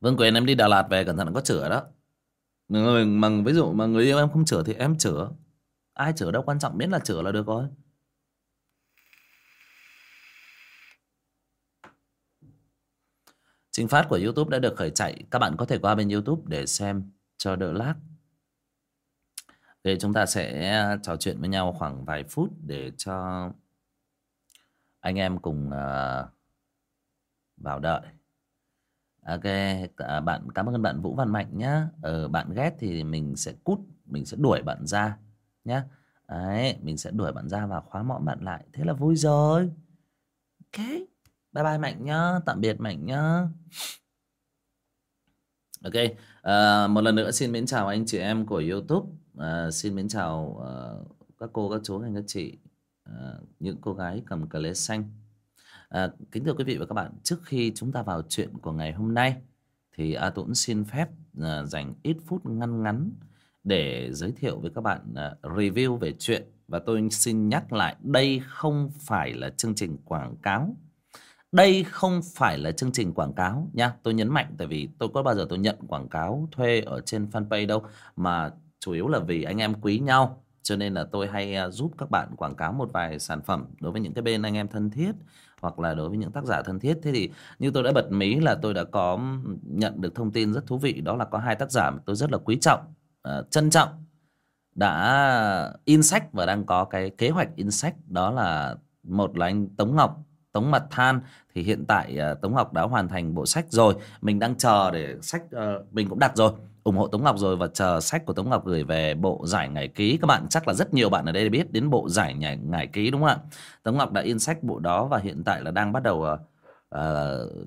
Vương Quyền em đi Đà Lạt về cẩn thận có chữa đó. Người mà ví dụ mà người yêu em không chữa thì em chữa. Ai chữa đâu quan trọng miễn là chữa là được rồi. Trình phát của youtube đã được khởi chạy. Các bạn có thể qua bên youtube để xem cho đỡ lag Thì chúng ta sẽ trò chuyện với nhau khoảng vài phút để cho anh em cùng uh, vào đợi ok à, bạn cảm ơn bạn vũ văn mạnh nhá. Ờ, bạn ghét thì mình sẽ cút mình sẽ đuổi bạn ra nhá. Đấy mình sẽ đuổi bạn ra và khóa mõm bạn lại. Thế là vui rồi. Ok bye bye mạnh nhá. Tạm biệt mạnh nhá. Ok à, một lần nữa xin mến chào anh chị em của youtube. À, xin mến chào uh, các cô các chú anh các chị uh, những cô gái cầm cờ lê xanh. À, kính thưa quý vị và các bạn, trước khi chúng ta vào chuyện của ngày hôm nay thì A Tuấn xin phép à, dành ít phút ngắn ngắn để giới thiệu với các bạn à, review về chuyện. Và tôi xin nhắc lại đây không phải là chương trình quảng cáo. Đây không phải là chương trình quảng cáo nha, tôi nhấn mạnh tại vì tôi có bao giờ tôi nhận quảng cáo thuê ở trên fanpage đâu mà chủ yếu là vì anh em quý nhau. Cho nên là tôi hay à, giúp các bạn quảng cáo một vài sản phẩm đối với những cái bên anh em thân thiết hoặc là đối với những tác giả thân thiết. Thế thì như tôi đã bật mí là tôi đã có nhận được thông tin rất thú vị đó là có hai tác giả mà tôi rất là quý trọng uh, trân trọng đã in sách và đang có cái kế hoạch in sách đó là một là anh Tống Ngọc Tống Mặt Than. Thì hiện tại uh, Tống Ngọc đã hoàn thành bộ sách rồi mình đang chờ để sách uh, mình cũng đặt rồi ủng hộ Tống Ngọc rồi và chờ sách của Tống Ngọc gửi về bộ giải ngày ký. Các bạn chắc là rất nhiều bạn ở đây biết đến bộ giải ngày, ngày ký đúng không ạ? Tống Ngọc đã in sách bộ đó và hiện tại là đang bắt đầu uh,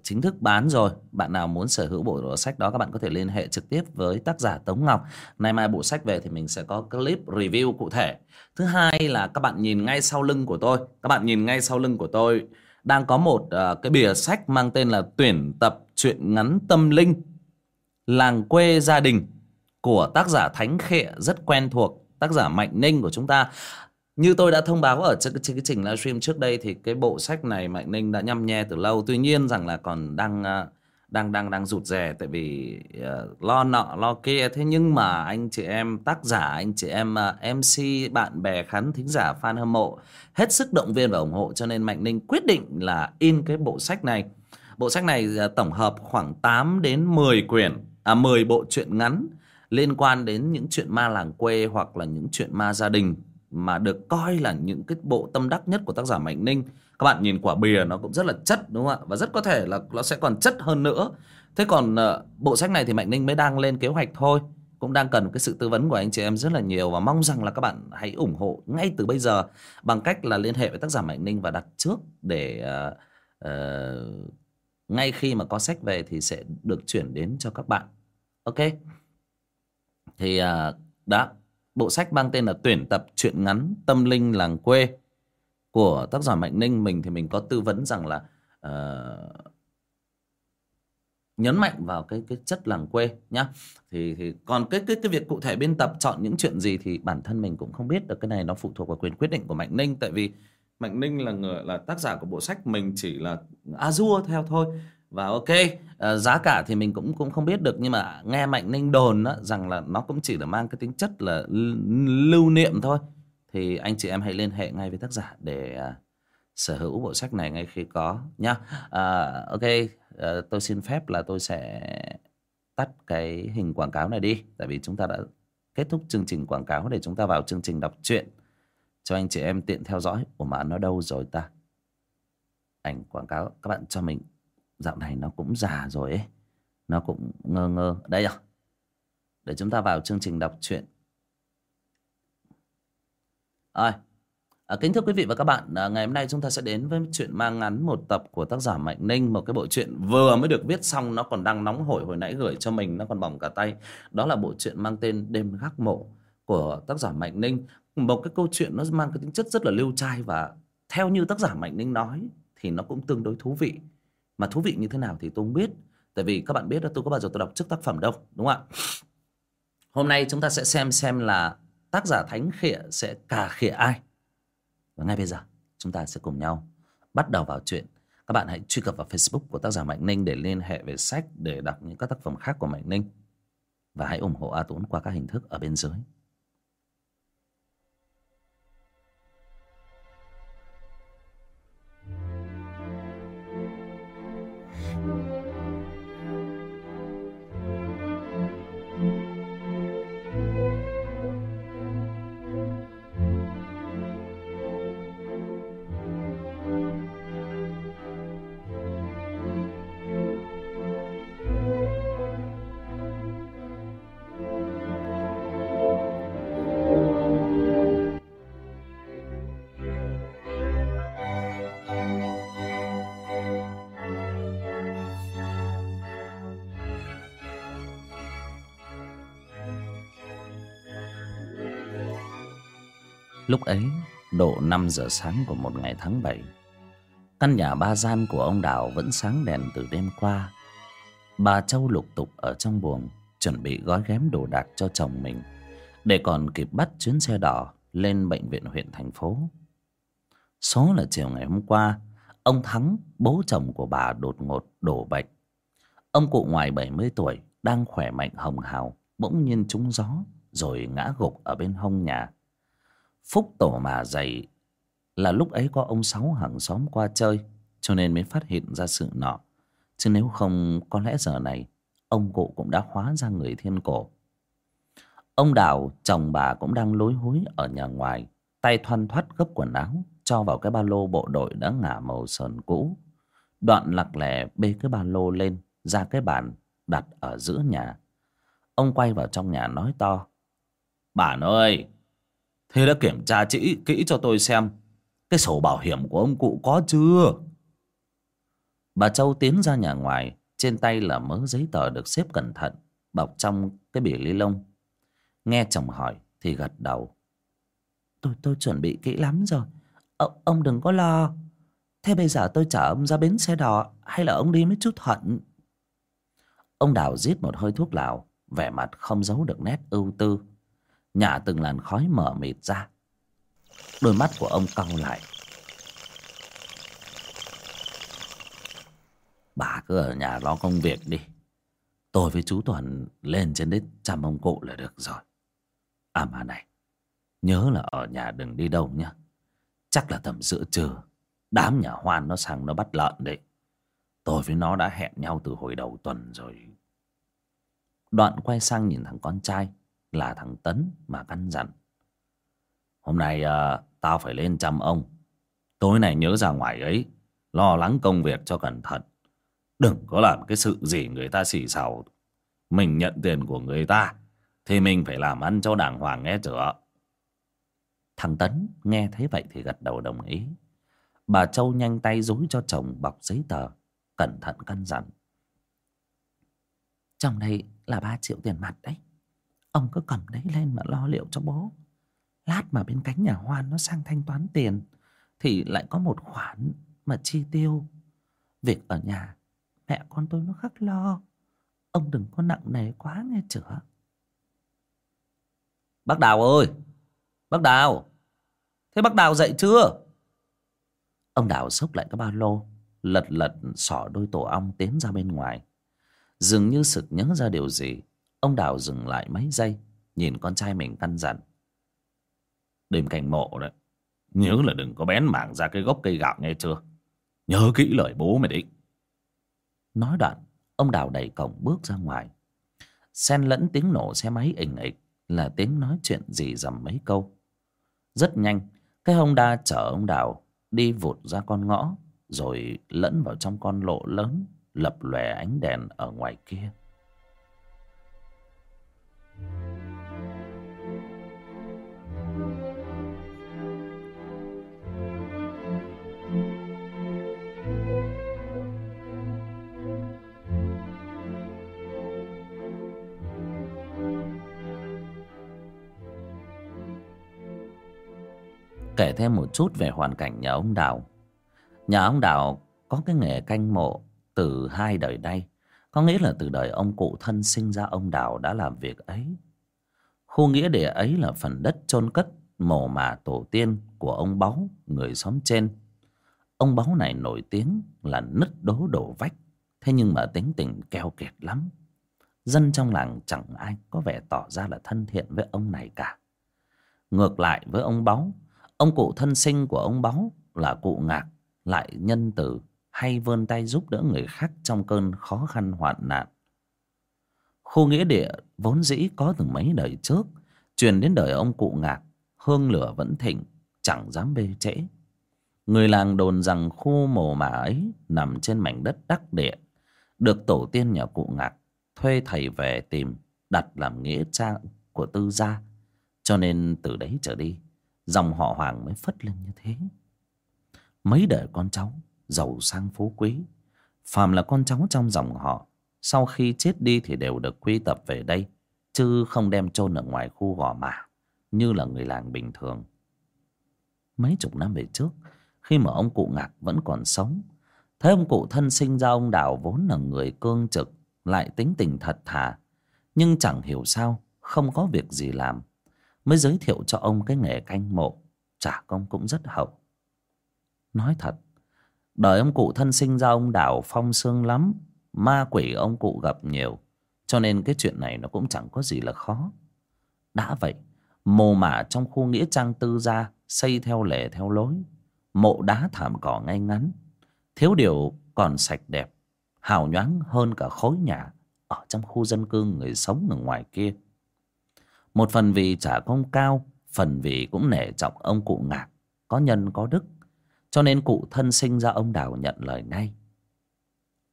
chính thức bán rồi. Bạn nào muốn sở hữu bộ sách đó các bạn có thể liên hệ trực tiếp với tác giả Tống Ngọc. Nay mai bộ sách về thì mình sẽ có clip review cụ thể. Thứ hai là các bạn nhìn ngay sau lưng của tôi. Các bạn nhìn ngay sau lưng của tôi đang có một uh, cái bìa sách mang tên là tuyển tập truyện ngắn tâm linh làng quê gia đình của tác giả Thánh Khệ rất quen thuộc tác giả Mạnh Ninh của chúng ta. Như tôi đã thông báo ở trên cái, trình livestream trước đây thì cái bộ sách này Mạnh Ninh đã nhăm nhe từ lâu. Tuy nhiên rằng là còn đang ờ, đang đang đang rụt rè tại vì uh, lo nọ lo kia. Thế nhưng mà anh chị em tác giả anh chị em ờ, uh, MC bạn bè khán thính giả fan hâm mộ hết sức động viên và ủng hộ. Cho nên Mạnh Ninh quyết định là in cái bộ sách này. Bộ sách này uh, tổng hợp khoảng 8 đến 10 quyển à, 10 bộ truyện ngắn liên quan đến những chuyện ma làng quê hoặc là những chuyện ma gia đình mà được coi là những cái bộ tâm đắc nhất của tác giả Mạnh Ninh. Các bạn nhìn quả bìa nó cũng rất là chất đúng không ạ? Và rất có thể là nó sẽ còn chất hơn nữa. Thế còn uh, bộ sách này thì Mạnh Ninh mới đang lên kế hoạch thôi. Cũng đang cần cái sự tư vấn của anh chị em rất là nhiều và mong rằng là các bạn hãy ủng hộ ngay từ bây giờ bằng cách là liên hệ với tác giả Mạnh Ninh và đặt trước để uh, uh, ngay khi mà có sách về thì sẽ được chuyển đến cho các bạn. Ok? Thì à, đã bộ sách mang tên là tuyển tập truyện ngắn tâm linh làng quê của tác giả mạnh ninh. Mình thì mình có tư vấn rằng là uh, nhấn mạnh vào cái cái chất làng quê nhá. Thì thì còn cái cái cái việc cụ thể biên tập chọn những chuyện gì thì bản thân mình cũng không biết được. Cái này nó phụ thuộc vào quyền quyết định của mạnh ninh. Tại vì Mạnh Ninh là người là tác giả của bộ sách mình chỉ là Azure theo thôi. Và ok à, giá cả thì mình cũng cũng không biết được nhưng mà nghe Mạnh Ninh đồn đó, rằng là nó cũng chỉ là mang cái tính chất là lưu niệm thôi. Thì anh chị em hãy liên hệ ngay với tác giả để à, sở hữu bộ sách này ngay khi có nhá. À, ok à, tôi xin phép là tôi sẽ tắt cái hình quảng cáo này đi tại vì chúng ta đã kết thúc chương trình quảng cáo để chúng ta vào chương trình đọc truyện cho anh chị em tiện theo dõi ủa mà nó đâu rồi ta? Ảnh quảng cáo các bạn cho mình dạo này nó cũng già rồi ấy. Nó cũng ngơ ngơ. Đây rồi để chúng ta vào chương trình đọc truyện. Ơi à, kính thưa quý vị và các bạn à, ngày hôm nay chúng ta sẽ đến với chuyện mang ngắn một tập của tác giả mạnh ninh. Một cái bộ truyện vừa mới được viết xong nó còn đang nóng hổi hồi nãy gửi cho mình nó còn bỏng cả tay. Đó là bộ truyện mang tên đêm gác mộ của tác giả mạnh ninh một cái câu chuyện nó mang cái tính chất rất là lưu trai và theo như tác giả mạnh ninh nói thì nó cũng tương đối thú vị. Mà thú vị như thế nào thì tôi không biết. Tại vì các bạn biết là tôi có bao giờ tôi đọc trước tác phẩm đâu, đúng không ạ? Hôm nay chúng ta sẽ xem xem là tác giả thánh khịa sẽ cà khịa ai. Và ngay bây giờ, chúng ta sẽ cùng nhau bắt đầu vào chuyện. Các bạn hãy truy cập vào Facebook của tác giả Mạnh Ninh để liên hệ về sách để đọc những các tác phẩm khác của Mạnh Ninh. Và hãy ủng hộ A Tốn qua các hình thức ở bên dưới. Lúc ấy độ 5 giờ sáng của một ngày tháng 7 Căn nhà ba gian của ông Đào vẫn sáng đèn từ đêm qua. Bà Châu lục tục ở trong buồng Chuẩn bị gói ghém đồ đạc cho chồng mình Để còn kịp bắt chuyến xe đỏ Lên bệnh viện huyện thành phố. Số là chiều ngày hôm qua Ông Thắng, bố chồng của bà đột ngột đổ bệnh. Ông cụ ngoài 70 tuổi Đang khỏe mạnh hồng hào Bỗng nhiên trúng gió Rồi ngã gục ở bên hông nhà. Phúc tổ mà dày là lúc ấy có ông Sáu hàng xóm qua chơi cho nên mới phát hiện ra sự nọ. Chứ nếu không có lẽ giờ này ông cụ cũng đã hóa ra người thiên cổ. Ông Đào, chồng bà cũng đang lối hối ở nhà ngoài, tay thoăn thoắt gấp quần áo, cho vào cái ba lô bộ đội đã ngả màu sờn cũ. Đoạn lặc lẻ bê cái ba lô lên, ra cái bàn, đặt ở giữa nhà. Ông quay vào trong nhà nói to. Bà ơi, Thế đã kiểm tra kỹ, kỹ cho tôi xem Cái sổ bảo hiểm của ông cụ có chưa? Bà Châu tiến ra nhà ngoài Trên tay là mớ giấy tờ được xếp cẩn thận Bọc trong cái bìa ly lông. Nghe chồng hỏi thì gật đầu. Tôi tôi chuẩn bị kỹ lắm rồi. Ô, Ông đừng có lo. Thế bây giờ tôi chở ông ra bến xe đò Hay là ông đi mới chút Thuận Ông Đào giết một hơi thuốc lào Vẻ mặt không giấu được nét ưu tư. Nhả từng làn khói mở mịt ra. Đôi mắt của ông cau lại. Bà cứ ở nhà lo công việc đi. Tôi với chú toàn lên trên đấy chăm ông cụ là được rồi. À mà này, Nhớ là ở nhà đừng đi đâu nhá. Chắc là tầm giữa trưa Đám nhà hoan nó sang nó bắt lợn đấy. Tôi với nó đã hẹn nhau từ hồi đầu tuần rồi. Đoạn quay sang nhìn thằng con trai là thằng Tấn mà căn dặn. Hôm nay à, tao phải lên chăm ông. Tối nay nhớ ra ngoài ấy, lo lắng công việc cho cẩn thận. Đừng có làm cái sự gì người ta xì xào. Mình nhận tiền của người ta, thì mình phải làm ăn cho đàng hoàng nghe chưa? Thằng Tấn nghe thấy vậy thì gật đầu đồng ý. Bà Châu nhanh tay dối cho chồng bọc giấy tờ, cẩn thận căn dặn. Trong đây là 3 triệu tiền mặt đấy. Ông cứ cầm đấy lên mà lo liệu cho bố. Lát mà bên cánh nhà Hoan nó sang thanh toán tiền, Thì lại có một khoản mà chi tiêu. Việc ở nhà, Mẹ con tôi nó khắc lo. Ông đừng có nặng nề quá nghe chữa Bác Đào ơi! Bác Đào! Thế bác Đào dậy chưa? Ông Đào xốc lại cái ba lô, Lật lật xỏ đôi tổ ong tiến ra bên ngoài. Dường như sực nhớ ra điều gì Ông Đào dừng lại mấy giây, Nhìn con trai mình căn dặn. Đêm canh mộ đấy, Nhớ là đừng có bén mảng ra cái gốc cây gạo nghe chưa? Nhớ kỹ lời bố mày đi Nói đoạn, Ông Đào đẩy cổng bước ra ngoài. Xen lẫn tiếng nổ xe máy ình ịch Là tiếng nói chuyện gì dầm mấy câu. Rất nhanh, Cái Honda chở ông Đào Đi vụt ra con ngõ, Rồi lẫn vào trong con lộ lớn, Lập lòe ánh đèn ở ngoài kia. Kể thêm một chút về hoàn cảnh nhà ông Đào. Nhà ông Đào có cái nghề canh mộ từ hai đời nay. Có nghĩa là từ đời ông cụ thân sinh ra ông Đào đã làm việc ấy. Khu nghĩa địa ấy là phần đất chôn cất mồ mả tổ tiên của ông Báu, người xóm trên. ông báu này nổi tiếng là nứt đố đổ vách thế nhưng mà tính tình keo kiệt lắm dân trong làng chẳng ai có vẻ tỏ ra là thân thiện với ông này cả ngược lại với ông báu ông cụ thân sinh của ông báu là cụ ngạc lại nhân từ hay vươn tay giúp đỡ người khác trong cơn khó khăn hoạn nạn. Khu nghĩa địa vốn dĩ có từ mấy đời trước, truyền đến đời ông cụ ngạc, hương lửa vẫn thịnh, chẳng dám bê trễ. Người làng đồn rằng khu mồ mả ấy nằm trên mảnh đất đắc địa, được tổ tiên nhà cụ ngạc thuê thầy về tìm, đặt làm nghĩa trang của tư gia, cho nên từ đấy trở đi dòng họ hoàng mới phất lên như thế. Mấy đời con cháu giàu sang phú quý. Phàm là con cháu trong dòng họ, sau khi chết đi thì đều được quy tập về đây, chứ không đem chôn ở ngoài khu gò mả, như là người làng bình thường. Mấy chục năm về trước, khi mà ông cụ ngạc vẫn còn sống, thấy ông cụ thân sinh ra ông đào vốn là người cương trực, lại tính tình thật thà, nhưng chẳng hiểu sao không có việc gì làm mới giới thiệu cho ông cái nghề canh mộ. Trả công cũng rất hậu. Nói thật, đời ông cụ thân sinh ra ông đào phong sương lắm, ma quỷ ông cụ gặp nhiều, cho nên cái chuyện này nó cũng chẳng có gì là khó. Đã vậy, mồ mả trong khu nghĩa trang tư gia xây theo lề theo lối, mộ đá thảm cỏ ngay ngắn, thiếu điều còn sạch đẹp, hào nhoáng hơn cả khối nhà ở trong khu dân cư người sống ở ngoài kia một phần vì trả công cao, phần vì cũng nể trọng ông cụ ngạc, có nhân có đức. Cho nên cụ thân sinh ra ông đào nhận lời ngay.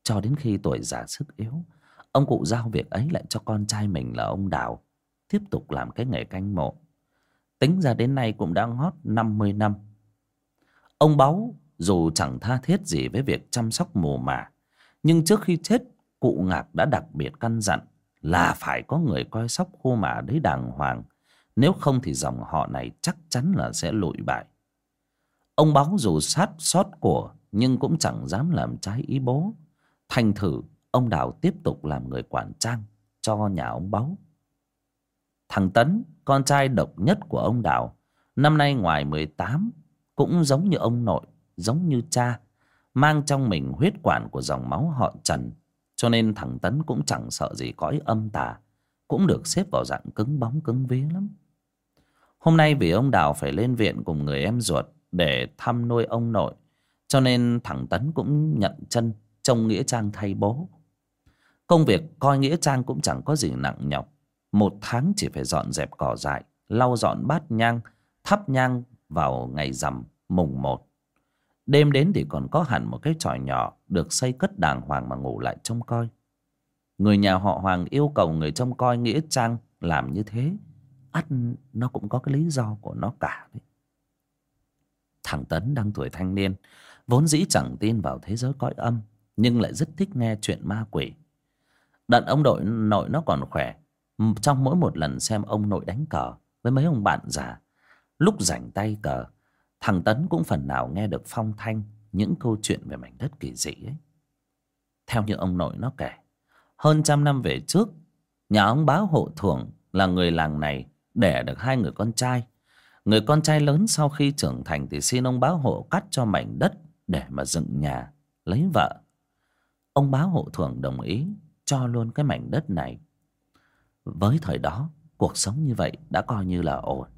Cho đến khi tuổi già sức yếu, ông cụ giao việc ấy lại cho con trai mình là ông đào, tiếp tục làm cái nghề canh mộ. Tính ra đến nay cũng đã ngót năm mươi năm. Ông báu dù chẳng tha thiết gì với việc chăm sóc mồ mả, nhưng trước khi chết, cụ ngạc đã đặc biệt căn dặn là phải có người coi sóc khu mả đấy đàng hoàng. Nếu không thì dòng họ này chắc chắn là sẽ lụi bại. Ông báu dù sát sót của, nhưng cũng chẳng dám làm trái ý bố. Thành thử, ông đào tiếp tục làm người quản trang cho nhà ông báu. Thằng tấn, con trai độc nhất của ông đào, năm nay ngoài mười tám, cũng giống như ông nội, giống như cha, mang trong mình huyết quản của dòng máu họ trần cho nên thằng tấn cũng chẳng sợ gì cõi âm tà, cũng được xếp vào dạng cứng bóng cứng vía lắm. Hôm nay vì ông đào phải lên viện cùng người em ruột để thăm nuôi ông nội, cho nên thằng tấn cũng nhận chân trông nghĩa trang thay bố. Công việc coi nghĩa trang cũng chẳng có gì nặng nhọc. Một tháng chỉ phải dọn dẹp cỏ dại, lau dọn bát nhang, thắp nhang vào ngày rằm mùng một đêm đến thì còn có hẳn một cái tròi nhỏ được xây cất đàng hoàng mà ngủ lại trông coi. Người nhà họ hoàng yêu cầu người trông coi nghĩa trang làm như thế. Ắt, nó cũng có cái lý do của nó cả đấy. Thằng tấn đang tuổi thanh niên, vốn dĩ chẳng tin vào thế giới cõi âm, nhưng lại rất thích nghe chuyện ma quỷ. Đợt ông đội nội nó còn khỏe. Trong mỗi một lần xem ông nội đánh cờ với mấy ông bạn già, lúc rảnh tay cờ thằng tấn cũng phần nào nghe được phong thanh, những câu chuyện về mảnh đất kỳ dị ấy. Theo như ông nội nó kể, hơn trăm năm về trước, nhà ông bá hộ thưởng là người làng này đẻ được hai người con trai. Người con trai lớn sau khi trưởng thành thì xin ông bá hộ cắt cho mảnh đất để mà dựng nhà, lấy vợ. Ông bá hộ thưởng đồng ý cho luôn cái mảnh đất này. Với thời đó, cuộc sống như vậy đã coi như là ổn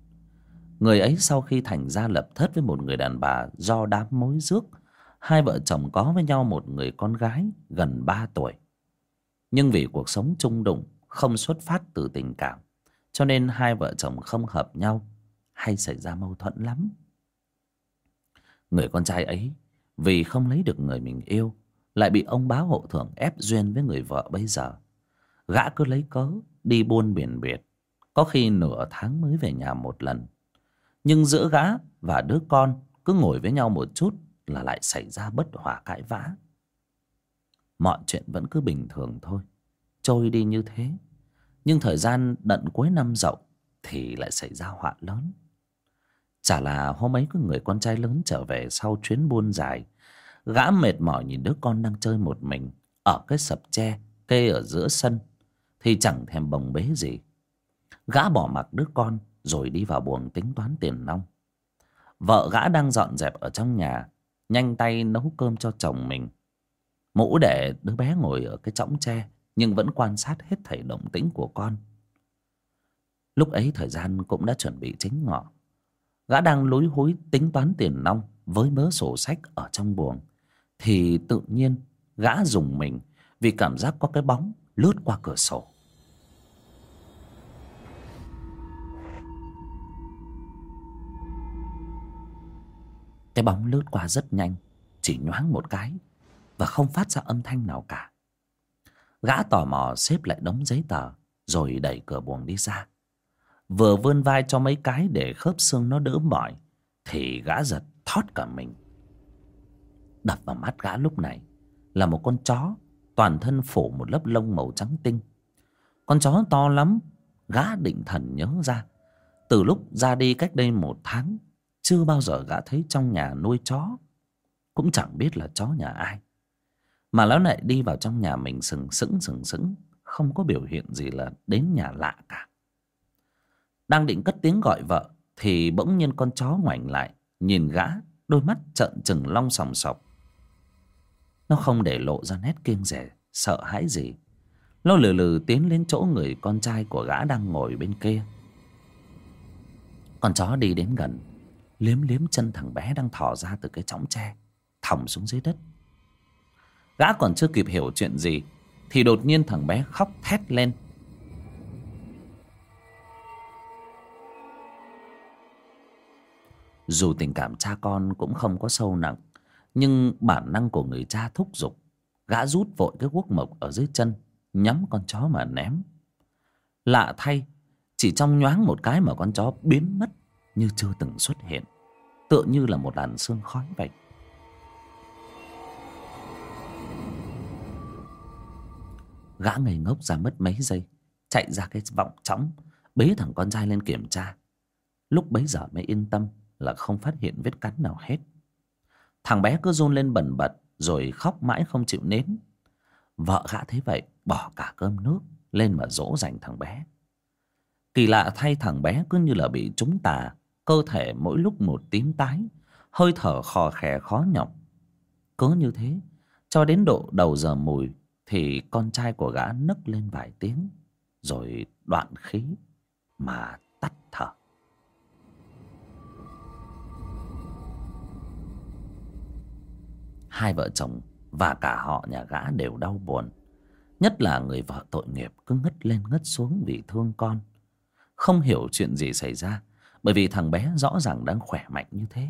người ấy sau khi thành ra lập thất với một người đàn bà do đám mối rước, hai vợ chồng có với nhau một người con gái gần ba tuổi. Nhưng vì cuộc sống chung đụng, không xuất phát từ tình cảm, cho nên hai vợ chồng không hợp nhau hay xảy ra mâu thuẫn lắm. Người con trai ấy, vì không lấy được người mình yêu, lại bị ông báo hộ thưởng ép duyên với người vợ bây giờ. Gã cứ lấy cớ đi buôn biển biệt, có khi nửa tháng mới về nhà một lần nhưng giữa gã và đứa con cứ ngồi với nhau một chút là lại xảy ra bất hòa cãi vã. Mọi chuyện vẫn cứ bình thường thôi, trôi đi như thế. Nhưng thời gian đận cuối năm dậu thì lại xảy ra họa lớn. Chả là hôm ấy có người con trai lớn trở về sau chuyến buôn dài, gã mệt mỏi nhìn đứa con đang chơi một mình ở cái sập tre kê ở giữa sân thì chẳng thèm bồng bế gì. Gã bỏ mặc đứa con rồi đi vào buồng tính toán tiền nong. Vợ gã đang dọn dẹp ở trong nhà, nhanh tay nấu cơm cho chồng mình. Mũ để đứa bé ngồi ở cái chõng tre, nhưng vẫn quan sát hết thảy động tĩnh của con. Lúc ấy thời gian cũng đã chuẩn bị chính ngọ. Gã đang lúi húi tính toán tiền nong với mớ sổ sách ở trong buồng, thì tự nhiên gã dùng mình vì cảm giác có cái bóng lướt qua cửa sổ. Cái bóng lướt qua rất nhanh, chỉ nhoáng một cái và không phát ra âm thanh nào cả. Gã tò mò xếp lại đống giấy tờ rồi đẩy cửa buồng đi ra. Vừa vươn vai cho mấy cái để khớp xương nó đỡ mỏi, thì gã giật thót cả mình. Đập vào mắt gã lúc này là một con chó, toàn thân phủ một lớp lông màu trắng tinh. Con chó to lắm, gã định thần nhớ ra. Từ lúc ra đi cách đây một tháng chưa bao giờ gã thấy trong nhà nuôi chó, cũng chẳng biết là chó nhà ai. Mà lão lại đi vào trong nhà mình sừng sững sừng sững, không có biểu hiện gì là đến nhà lạ cả. Đang định cất tiếng gọi vợ, thì bỗng nhiên con chó ngoảnh lại, nhìn gã, đôi mắt trợn trừng long sòng sọc. Nó không để lộ ra nét kiêng rẻ sợ hãi gì. Nó lừ lừ tiến lên chỗ người con trai của gã đang ngồi bên kia. Con chó đi đến gần liếm liếm chân thằng bé đang thò ra từ cái chõng tre, thòng xuống dưới đất. Gã còn chưa kịp hiểu chuyện gì, thì đột nhiên thằng bé khóc thét lên. Dù tình cảm cha con cũng không có sâu nặng, nhưng bản năng của người cha thúc giục, gã rút vội cái guốc mộc ở dưới chân, nhắm con chó mà ném. Lạ thay, chỉ trong nhoáng một cái mà con chó biến mất như chưa từng xuất hiện tựa như là một làn sương khói vậy gã ngây ngốc ra mất mấy giây chạy ra cái vọng trống, bế thằng con trai lên kiểm tra. Lúc bấy giờ mới yên tâm là không phát hiện vết cắn nào hết. Thằng bé cứ run lên bần bật rồi khóc mãi không chịu nến vợ gã thấy vậy bỏ cả cơm nước lên mà dỗ dành thằng bé. Kỳ lạ thay thằng bé cứ như là bị trúng tà cơ thể mỗi lúc một tím tái, hơi thở khò khè khó nhọc. Cứ như thế, cho đến độ đầu giờ mùi thì con trai của gã nấc lên vài tiếng, rồi đoạn khí mà tắt thở. Hai vợ chồng và cả họ nhà gã đều đau buồn, nhất là người vợ tội nghiệp cứ ngất lên ngất xuống vì thương con. Không hiểu chuyện gì xảy ra bởi vì thằng bé rõ ràng đang khỏe mạnh như thế.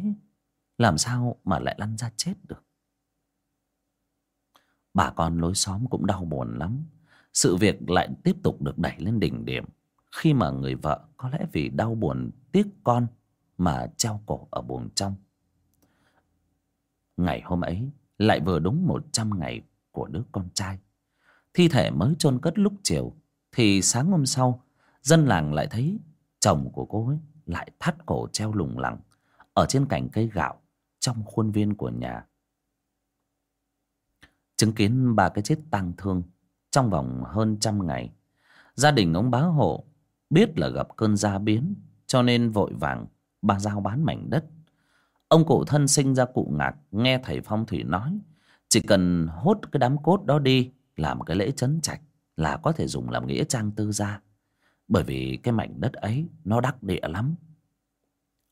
Làm sao mà lại lăn ra chết được? Bà con lối xóm cũng đau buồn lắm. Sự việc lại tiếp tục được đẩy lên đỉnh điểm. Khi mà người vợ có lẽ vì đau buồn tiếc con mà treo cổ ở buồng trong. Ngày hôm ấy lại vừa đúng một trăm ngày của đứa con trai. Thi thể mới chôn cất lúc chiều, thì sáng hôm sau, dân làng lại thấy chồng của cô ấy lại thắt cổ treo lủng lẳng ở trên cành cây gạo trong khuôn viên của nhà. Chứng kiến ba cái chết tang thương trong vòng hơn trăm ngày, gia đình ông bá hộ biết là gặp cơn gia biến, cho nên vội vàng bà giao bán mảnh đất. Ông cụ thân sinh ra cụ ngạc nghe thầy phong thủy nói, chỉ cần hốt cái đám cốt đó đi làm cái lễ chấn trạch là có thể dùng làm nghĩa trang tư gia bởi vì cái mảnh đất ấy, nó đắc địa lắm.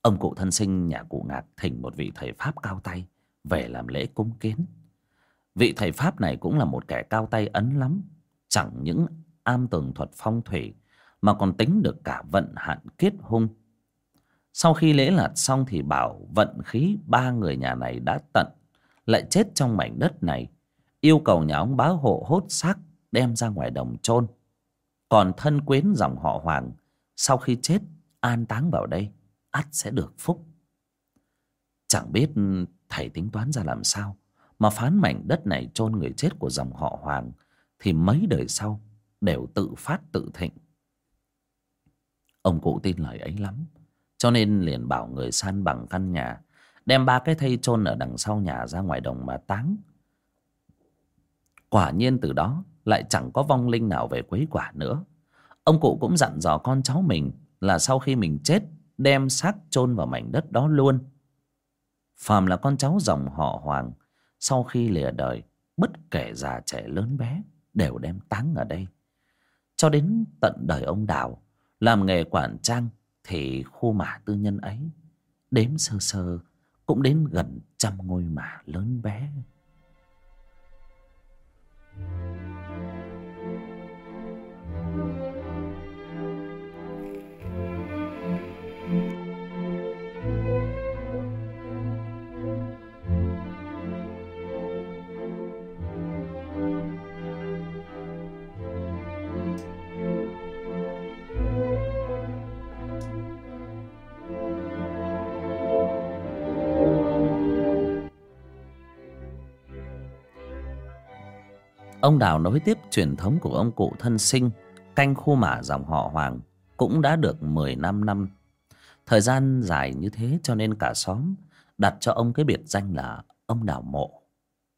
Ông cụ thân sinh nhà cụ ngạc thỉnh một vị thầy pháp cao tay về làm lễ cúng kiến. Vị thầy pháp này cũng là một kẻ cao tay ấn lắm, chẳng những am tường thuật phong thủy, mà còn tính được cả vận hạn kết hung. Sau khi lễ lạt xong thì bảo vận khí ba người nhà này đã tận, lại chết trong mảnh đất này, yêu cầu nhà ông bá hộ hốt xác đem ra ngoài đồng chôn còn thân quyến dòng họ hoàng, sau khi chết, an táng vào đây, ắt sẽ được phúc. Chẳng biết thầy tính toán ra làm sao mà phán mảnh đất này chôn người chết của dòng họ hoàng thì mấy đời sau đều tự phát tự thịnh. Ông cụ tin lời ấy lắm, cho nên liền bảo người san bằng căn nhà, đem ba cái thây chôn ở đằng sau nhà ra ngoài đồng mà táng. Quả nhiên từ đó lại chẳng có vong linh nào về quấy quả nữa. Ông cụ cũng dặn dò con cháu mình là sau khi mình chết, đem xác chôn vào mảnh đất đó luôn. Phàm là con cháu dòng họ hoàng, sau khi lìa đời, bất kể già trẻ lớn bé đều đem táng ở đây. Cho đến tận đời ông đào, làm nghề quản trang thì khu mả tư nhân ấy đếm sơ sơ cũng đến gần trăm ngôi mả lớn bé. Ông đào nối tiếp truyền thống của ông cụ thân sinh, canh khu mả dòng họ hoàng, cũng đã được mười năm năm. Thời gian dài như thế cho nên cả xóm đặt cho ông cái biệt danh là ông đào mộ.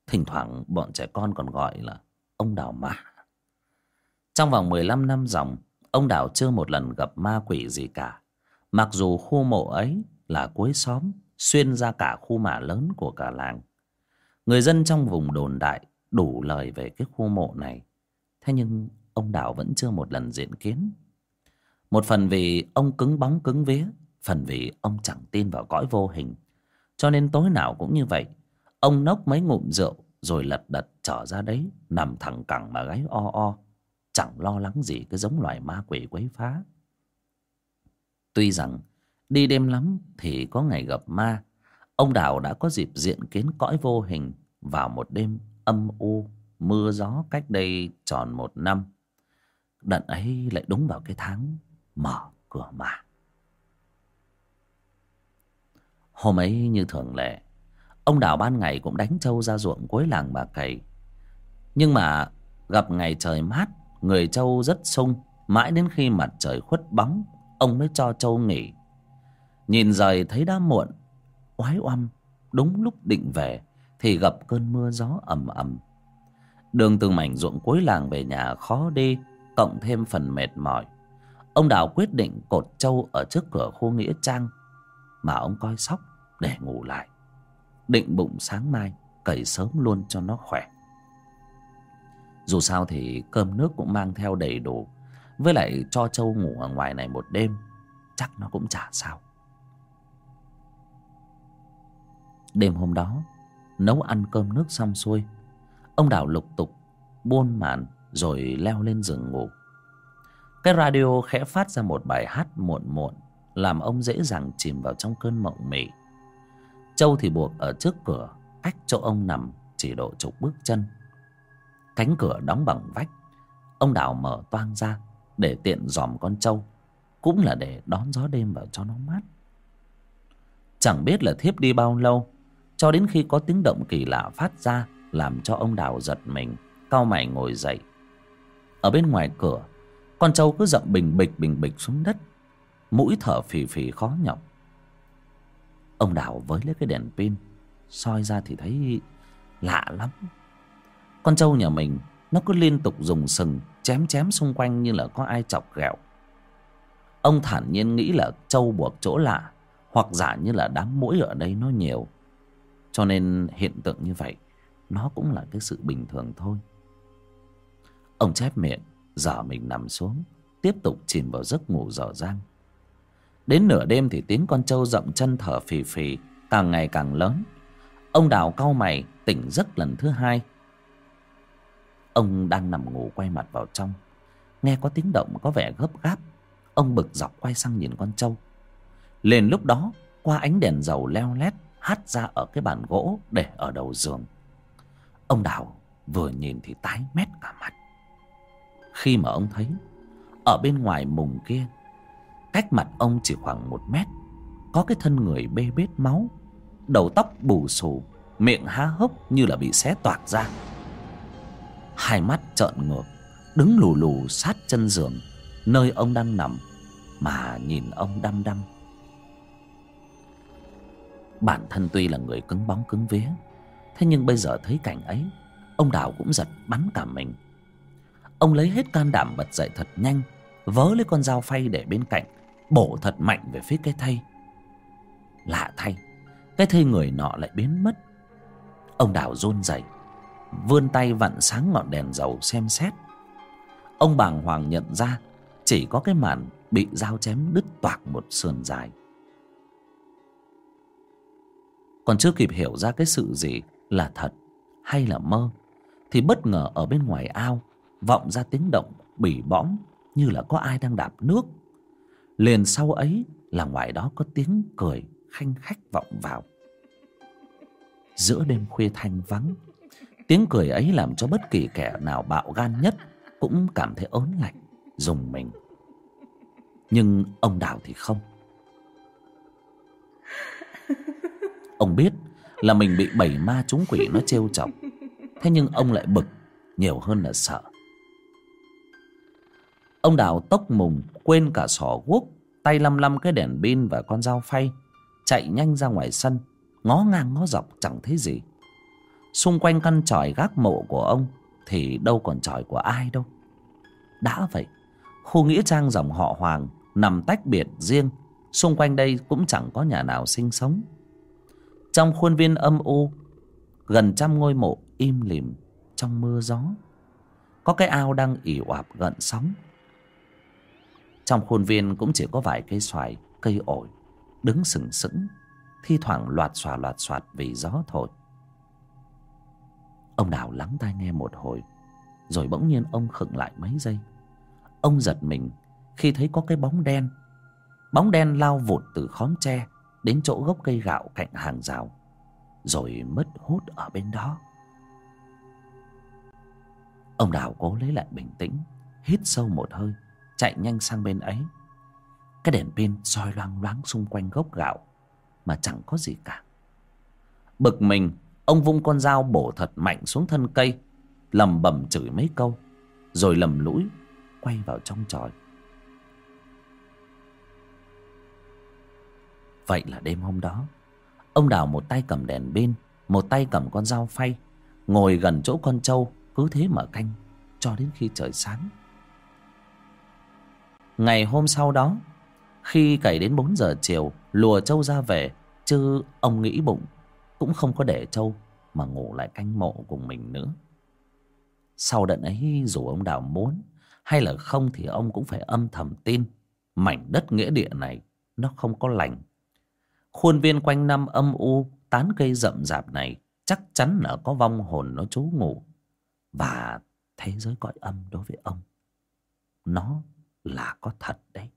Thỉnh thoảng bọn trẻ con còn gọi là ông đào mả trong vòng mười lăm năm dòng, ông đào chưa một lần gặp ma quỷ gì cả. Mặc dù khu mộ ấy là cuối xóm, xuyên ra cả khu mả lớn của cả làng. Người dân trong vùng đồn đại đủ lời về cái khu mộ này. Thế nhưng ông đào vẫn chưa một lần diện kiến. Một phần vì ông cứng bóng cứng vía, phần vì ông chẳng tin vào cõi vô hình. Cho nên tối nào cũng như vậy, ông nốc mấy ngụm rượu rồi lật đật trở ra đấy, nằm thẳng cẳng mà gáy o o. Chẳng lo lắng gì cái giống loài ma quỷ quấy phá. Tuy rằng đi đêm lắm thì có ngày gặp ma, ông đào đã có dịp diện kiến cõi vô hình vào một đêm âm u, mưa gió cách đây tròn một năm. Đận ấy lại đúng vào cái tháng mở cửa mà. Hôm ấy như thường lệ, ông đào ban ngày cũng đánh trâu ra ruộng cuối làng bà cày nhưng mà gặp ngày trời mát, người trâu rất sung, mãi đến khi mặt trời khuất bóng, ông mới cho trâu nghỉ. Nhìn rời thấy đã muộn, oái oăm, đúng lúc định về thì gặp cơn mưa gió ầm ầm. Đường từ mảnh ruộng cuối làng về nhà khó đi, cộng thêm phần mệt mỏi. Ông đào quyết định cột trâu ở trước cửa khu nghĩa trang, mà ông coi sóc để ngủ lại. Định bụng sáng mai cày sớm luôn cho nó khỏe. Dù sao thì cơm nước cũng mang theo đầy đủ, với lại cho trâu ngủ ở ngoài này một đêm, chắc nó cũng chả sao. Đêm hôm đó nấu ăn cơm nước xong xuôi. Ông đào lục tục, buôn màn rồi leo lên giường ngủ. Cái radio khẽ phát ra một bài hát muộn muộn, làm ông dễ dàng chìm vào trong cơn mộng mị. Châu thì buộc ở trước cửa, cách chỗ ông nằm chỉ độ chục bước chân. Cánh cửa đóng bằng vách, ông đào mở toang ra để tiện dòm con trâu cũng là để đón gió đêm vào cho nó mát. Chẳng biết là thiếp đi bao lâu cho đến khi có tiếng động kỳ lạ phát ra, làm cho ông đào giật mình cau mày ngồi dậy. Ở bên ngoài cửa, con trâu cứ dậm bình bịch bình bịch xuống đất, mũi thở phì phì khó nhọc. Ông đào với lấy cái đèn pin, soi ra thì thấy lạ lắm. Con trâu nhà mình, nó cứ liên tục dùng sừng, chém chém xung quanh như là có ai chọc ghẹo. Ông thản nhiên nghĩ là trâu buộc chỗ lạ, hoặc giả như là đám mũi ở đây nó nhiều cho nên hiện tượng như vậy, nó cũng là cái sự bình thường thôi. Ông chép miệng, giờ mình nằm xuống, tiếp tục chìm vào giấc ngủ dở dang. Đến nửa đêm thì tiếng con trâu rậm chân thở phì phì, càng ngày càng lớn. Ông đào cau mày, tỉnh giấc lần thứ hai. Ông đang nằm ngủ quay mặt vào trong. Nghe có tiếng động có vẻ gấp gáp, ông bực dọc quay sang nhìn con trâu. Lên lúc đó, qua ánh đèn dầu leo lét hắt ra ở cái bàn gỗ để ở đầu giường. Ông đào vừa nhìn thì tái mét cả mặt. Khi mà ông thấy, ở bên ngoài mùng kia, cách mặt ông chỉ khoảng một mét, có cái thân người bê bết máu, đầu tóc bù xù, miệng há hốc như là bị xé toạc ra. Hai mắt trợn ngược, đứng lù lù sát chân giường, nơi ông đang nằm, mà nhìn ông đăm đăm bản thân tuy là người cứng bóng cứng vía, thế nhưng bây giờ thấy cảnh ấy, ông đào cũng giật bắn cả mình. Ông lấy hết can đảm bật dậy thật nhanh, vớ lấy con dao phay để bên cạnh, bổ thật mạnh về phía cái thây lạ thay, cái thây người nọ lại biến mất. Ông đào run rẩy, vươn tay vặn sáng ngọn đèn dầu xem xét. Ông bàng hoàng nhận ra chỉ có cái màn bị dao chém đứt toạc một sườn dài. Còn chưa kịp hiểu ra cái sự gì là thật hay là mơ, thì bất ngờ ở bên ngoài ao vọng ra tiếng động bỉ bõm như là có ai đang đạp nước. Liền sau ấy là ngoài đó có tiếng cười khanh khách vọng vào. Giữa đêm khuya thanh vắng, tiếng cười ấy làm cho bất kỳ kẻ nào bạo gan nhất cũng cảm thấy ớn lạnh dùng mình. Nhưng ông đào thì không. Ông biết là mình bị bảy ma chúng quỷ nó trêu chọc. Thế nhưng ông lại bực, nhiều hơn là sợ. Ông đào tốc mùng, quên cả sỏ guốc, tay lăm lăm cái đèn pin và con dao phay, chạy nhanh ra ngoài sân, ngó ngang ngó dọc chẳng thấy gì. Xung quanh căn tròi gác mộ của ông thì đâu còn tròi của ai đâu. Đã vậy, khu nghĩa trang dòng họ hoàng nằm tách biệt riêng, xung quanh đây cũng chẳng có nhà nào sinh sống trong khuôn viên âm u, gần trăm ngôi mộ im lìm trong mưa gió. Có cái ao đang ỉ oạp gợn sóng. Trong khuôn viên cũng chỉ có vài cây xoài, cây ổi đứng sừng sững, thi thoảng loạt xòa loạt xoạt vì gió thổi. Ông đào lắng tai nghe một hồi, rồi bỗng nhiên ông khựng lại mấy giây. Ông giật mình khi thấy có cái bóng đen. Bóng đen lao vụt từ khóm tre đến chỗ gốc cây gạo cạnh hàng rào, rồi mất hút ở bên đó. Ông đào cố lấy lại bình tĩnh, hít sâu một hơi, chạy nhanh sang bên ấy. Cái đèn pin soi loang loáng xung quanh gốc gạo mà chẳng có gì cả. Bực mình, ông vung con dao bổ thật mạnh xuống thân cây, lầm bầm chửi mấy câu, rồi lầm lũi quay vào trong tròi. Vậy là đêm hôm đó, ông đào một tay cầm đèn pin, một tay cầm con dao phay, ngồi gần chỗ con trâu cứ thế mở canh cho đến khi trời sáng. Ngày hôm sau đó, khi cày đến bốn giờ chiều, lùa trâu ra về, chứ ông nghĩ bụng cũng không có để trâu mà ngủ lại canh mộ cùng mình nữa. Sau đợt ấy, dù ông đào muốn hay là không thì ông cũng phải âm thầm tin mảnh đất nghĩa địa này nó không có lành khuôn viên quanh năm âm u, tán cây rậm rạp này chắc chắn là có vong hồn nó trú ngụ. Và thế giới cõi âm đối với ông. Nó là có thật đấy.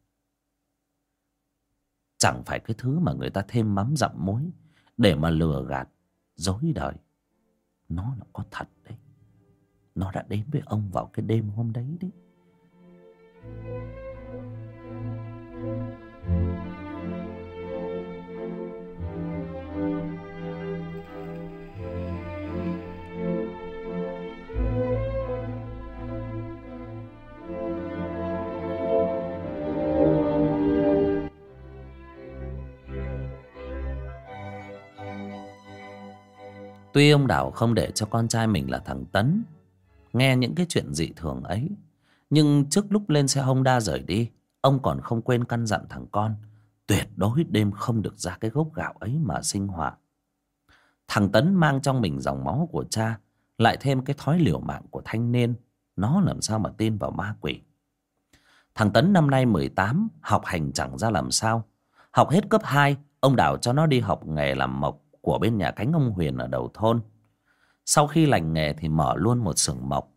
Chẳng phải cái thứ mà người ta thêm mắm dặm muối để mà lừa gạt, dối đời. Nó là có thật đấy. Nó đã đến với ông vào cái đêm hôm đấy đấy. Tuy ông Đào không để cho con trai mình là thằng Tấn Nghe những cái chuyện dị thường ấy, Nhưng trước lúc lên xe Honda rời đi, Ông còn không quên căn dặn thằng con, Tuyệt đối đêm không được ra cái gốc gạo ấy mà sinh hoạt. Thằng Tấn mang trong mình dòng máu của cha, Lại thêm cái thói liều mạng của thanh niên, Nó làm sao mà tin vào ma quỷ. Thằng Tấn năm nay 18 Học hành chẳng ra làm sao. Học hết cấp 2 Ông Đào cho nó đi học nghề làm mộc của bên nhà cánh ông Huyền ở đầu thôn. Sau khi lành nghề thì mở luôn một xưởng mộc.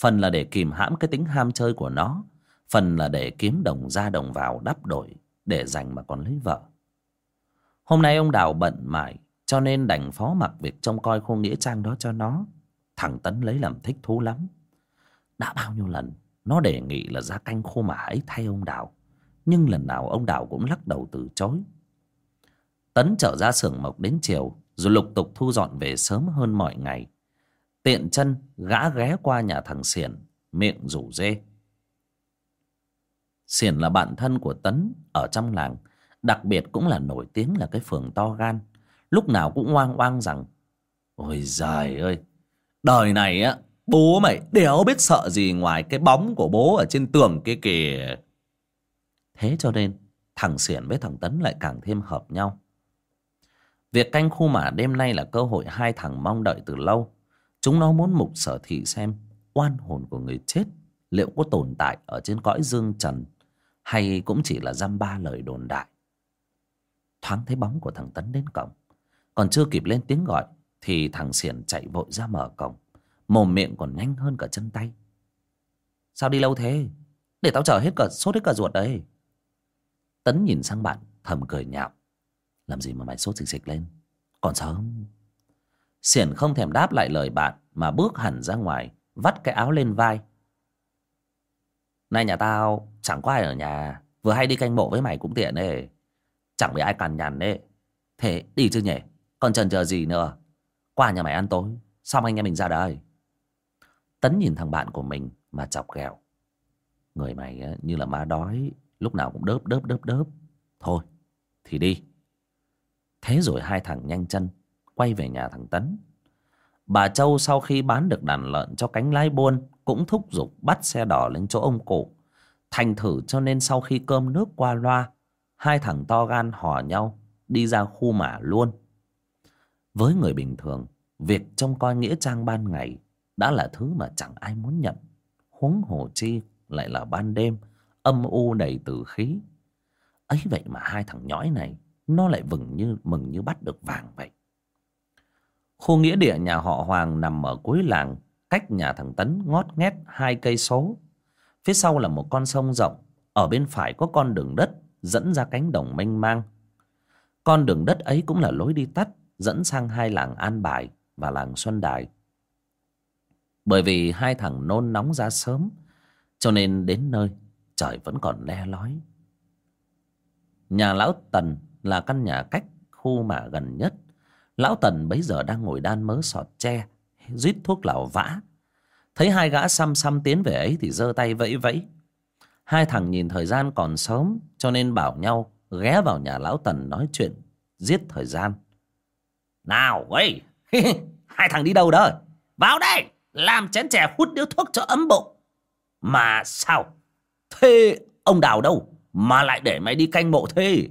Phần là để kìm hãm cái tính ham chơi của nó. Phần là để kiếm đồng ra đồng vào đắp đổi, để dành mà còn lấy vợ. Hôm nay ông Đào bận mải, cho nên đành phó mặc việc trông coi khu nghĩa trang đó cho nó. Thằng Tấn lấy làm thích thú lắm. Đã bao nhiêu lần, nó đề nghị là ra canh khô mà ấy thay ông Đào. Nhưng lần nào ông Đào cũng lắc đầu từ chối. Tấn trở ra xưởng mộc đến chiều, Rồi lục tục thu dọn về sớm hơn mọi ngày. Tiện chân gã ghé qua nhà thằng Xiển, Miệng rủ dê. Xiển là bạn thân của Tấn Ở trong làng, Đặc biệt cũng là nổi tiếng là cái phường to gan. Lúc nào cũng oang oang rằng, Ôi giời ơi, Đời này á, Bố mày đéo biết sợ gì ngoài cái bóng của bố ở trên tường kia kìa. Thế cho nên, Thằng Xiển với thằng Tấn lại càng thêm hợp nhau việc canh khu mả đêm nay là cơ hội hai thằng mong đợi từ lâu. Chúng nó muốn mục sở thị xem oan hồn của người chết liệu có tồn tại ở trên cõi dương trần hay cũng chỉ là dăm ba lời đồn đại. Thoáng thấy bóng của thằng tấn đến cổng. Còn chưa kịp lên tiếng gọi thì thằng xiển chạy vội ra mở cổng. Mồm miệng còn nhanh hơn cả chân tay. Sao đi lâu thế? Để tao chờ hết cả, sốt hết cả ruột đấy. Tấn nhìn sang bạn, thầm cười nhạo làm gì mà mày sốt dịch xịch lên? Còn sớm. Xiển không thèm đáp lại lời bạn, mà bước hẳn ra ngoài, vắt cái áo lên vai. Nay nhà tao, chẳng có ai ở nhà. Vừa hay đi canh mộ với mày cũng tiện ấy chẳng bị ai cằn nhằn ấy thế, đi chứ nhỉ? Còn chần chờ gì nữa? Qua nhà mày ăn tối, xong anh em mình ra đời. tấn nhìn thằng bạn của mình mà chọc ghẹo. Người mày như là ma đói, lúc nào cũng đớp đớp đớp đớp. Thôi, thì đi thế rồi hai thằng nhanh chân quay về nhà thằng tấn. Bà châu sau khi bán được đàn lợn cho cánh lái buôn cũng thúc giục bắt xe đỏ lên chỗ ông cụ. Thành thử cho nên sau khi cơm nước qua loa, hai thằng to gan hò nhau đi ra khu mả luôn. Với người bình thường, việc trông coi nghĩa trang ban ngày đã là thứ mà chẳng ai muốn nhận. Huống hồ chi lại là ban đêm, âm u đầy tử khí. Ấy vậy mà hai thằng nhõi này nó lại vừng như mừng như bắt được vàng vậy. Khu nghĩa địa nhà họ hoàng nằm ở cuối làng, cách nhà thằng tấn ngót nghét hai cây số. Phía sau là một con sông rộng, ở bên phải có con đường đất dẫn ra cánh đồng mênh mang. Con đường đất ấy cũng là lối đi tắt, dẫn sang hai làng an bài và làng xuân đài. Bởi vì hai thằng nôn nóng ra sớm, cho nên đến nơi trời vẫn còn le lói. Nhà lão tần là căn nhà cách khu mà gần nhất. Lão tần bấy giờ đang ngồi đan mớ sọt tre, rít thuốc lào vã. Thấy hai gã xăm xăm tiến về ấy thì giơ tay vẫy vẫy. Hai thằng nhìn thời gian còn sớm, cho nên bảo nhau ghé vào nhà lão tần nói chuyện, giết thời gian. Nào ấy hai thằng đi đâu đó? Vào đây, làm chén chè hút điếu thuốc cho ấm bụng. Mà sao? Thế ông đào đâu mà lại để mày đi canh mộ thế?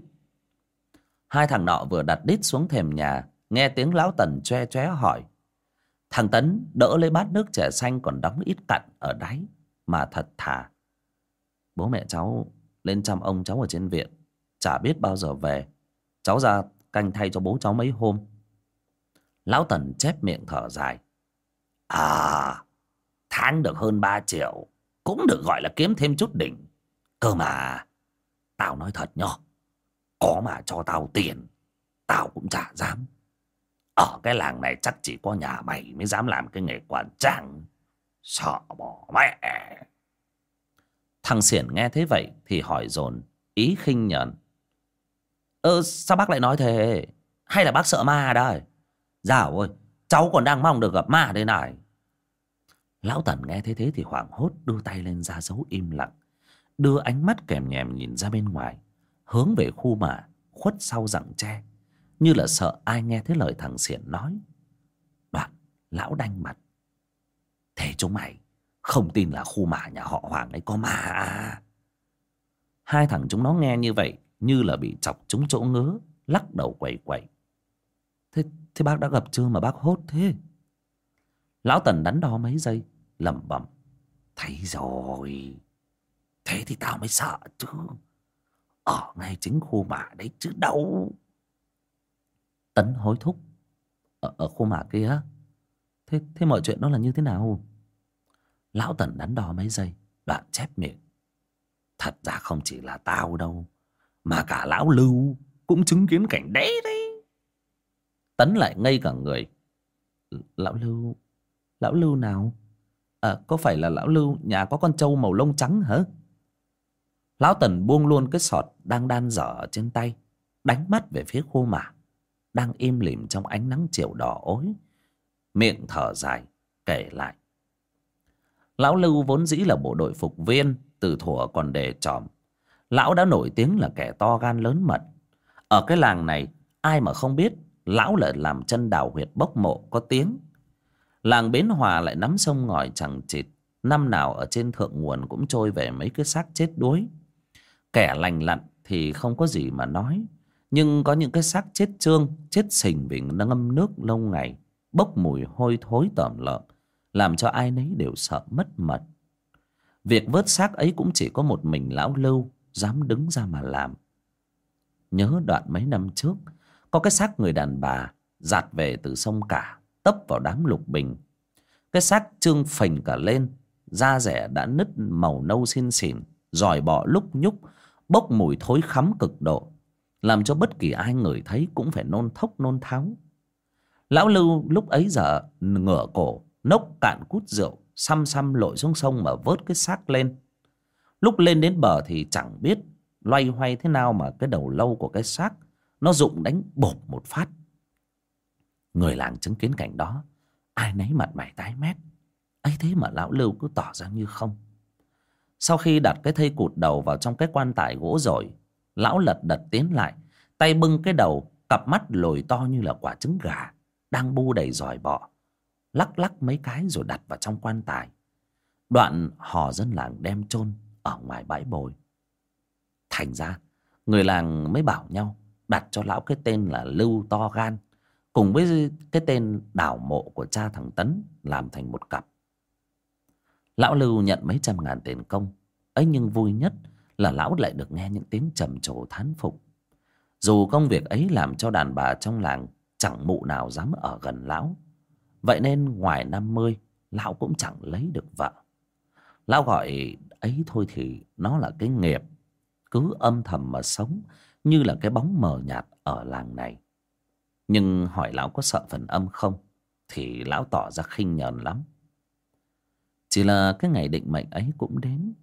Hai thằng nọ vừa đặt đít xuống thềm nhà, nghe tiếng lão tần che che hỏi. Thằng tấn đỡ lấy bát nước chè xanh còn đóng ít cặn ở đáy, mà thật thà. Bố mẹ cháu lên chăm ông cháu ở trên viện, chả biết bao giờ về. Cháu ra canh thay cho bố cháu mấy hôm. Lão tần chép miệng thở dài. À tháng được hơn ba triệu, cũng được gọi là kiếm thêm chút đỉnh. Cơ mà, tao nói thật nhá có mà cho tao tiền, tao cũng chả dám. Ở cái làng này chắc chỉ có nhà mày mới dám làm cái nghề quản trang. Sợ bỏ mẹ. Thằng xiển nghe thế vậy thì hỏi dồn, ý khinh nhẫn ơ, sao bác lại nói thế? Hay là bác sợ ma đây? Dạ Dào ơi cháu còn đang mong được gặp ma đây này. Lão tần nghe thế thế thì hoảng hốt, đưa tay lên ra dấu im lặng, đưa ánh mắt kèm nhèm nhìn ra bên ngoài hướng về khu mả khuất sau rặng tre, như là sợ ai nghe thấy lời thằng xiển nói. Đoạn, lão đanh mặt. Thế chúng mày, không tin là khu mả nhà họ hoàng ấy có ma à? Hai thằng chúng nó nghe như vậy, như là bị chọc trúng chỗ ngứa, lắc đầu quẩy quẩy thế thế bác đã gặp chưa mà bác hốt thế? Lão tần đắn đo mấy giây, lẩm bẩm. Thấy rồi. Thế thì tao mới sợ chứ ở ngay chính khu mả đấy chứ đâu. Tấn hối thúc. Ở, ở khu mả kia thế thế mọi chuyện nó là như thế nào? Lão tần đắn đo mấy giây đoạn chép miệng. Thật ra không chỉ là tao đâu mà cả lão lưu cũng chứng kiến cảnh đấy đấy. Tấn lại ngây cả người. Ừ, lão lưu lão lưu nào? À, có phải là lão lưu nhà có con trâu màu lông trắng hả? Lão tần buông luôn cái sọt đang đan dở trên tay, đánh mắt về phía khu mả, đang im lìm trong ánh nắng chiều đỏ ối. Miệng thở dài, kể lại. Lão lưu vốn dĩ là bộ đội phục viên, từ thuở còn đề tròm. Lão đã nổi tiếng là kẻ to gan lớn mật. Ở cái làng này, ai mà không biết lão lại làm chân đào huyệt bốc mộ có tiếng. Làng bến hòa lại nắm sông ngòi chẳng chịt, năm nào ở trên thượng nguồn cũng trôi về mấy cái xác chết đuối kẻ lành lặn thì không có gì mà nói. Nhưng có những cái xác chết trương, chết sình vì ngâm nước lâu ngày, bốc mùi hôi thối tởm lợm, làm cho ai nấy đều sợ mất mật. Việc vớt xác ấy cũng chỉ có một mình lão lưu dám đứng ra mà làm. Nhớ đoạn mấy năm trước, có cái xác người đàn bà giạt về từ sông cả, tấp vào đám lục bình. Cái xác trương phình cả lên, da rẻ đã nứt màu nâu xin xỉn, giỏi bọ lúc nhúc bốc mùi thối khắm cực độ, làm cho bất kỳ ai ngửi thấy cũng phải nôn thốc nôn tháo. Lão lưu lúc ấy giờ ngửa cổ, nốc cạn cút rượu, xăm xăm lội xuống sông mà vớt cái xác lên. Lúc lên đến bờ thì chẳng biết loay hoay thế nào mà cái đầu lâu của cái xác nó rụng đánh bột một phát. Người làng chứng kiến cảnh đó, ai nấy mặt mày tái mét. Ấy thế mà lão lưu cứ tỏ ra như không sau khi đặt cái thây cụt đầu vào trong cái quan tài gỗ rồi, lão lật đật tiến lại, tay bưng cái đầu, cặp mắt lồi to như là quả trứng gà, đang bu đầy giỏi bọ, lắc lắc mấy cái rồi đặt vào trong quan tài. Đoạn hò dân làng đem chôn ở ngoài bãi bồi. Thành ra, người làng mới bảo nhau đặt cho lão cái tên là lưu to gan, cùng với cái tên đảo mộ của cha thằng tấn làm thành một cặp lão lưu nhận mấy trăm ngàn tiền công. Ấy nhưng vui nhất là lão lại được nghe những tiếng trầm trồ thán phục. Dù công việc ấy làm cho đàn bà trong làng chẳng mụ nào dám ở gần lão. Vậy nên ngoài năm mươi, lão cũng chẳng lấy được vợ. Lão gọi ấy thôi thì nó là cái nghiệp, cứ âm thầm mà sống như là cái bóng mờ nhạt ở làng này. Nhưng hỏi lão có sợ phần âm không? Thì lão tỏ ra khinh nhờn lắm chỉ là cái ngày định mệnh ấy cũng đến.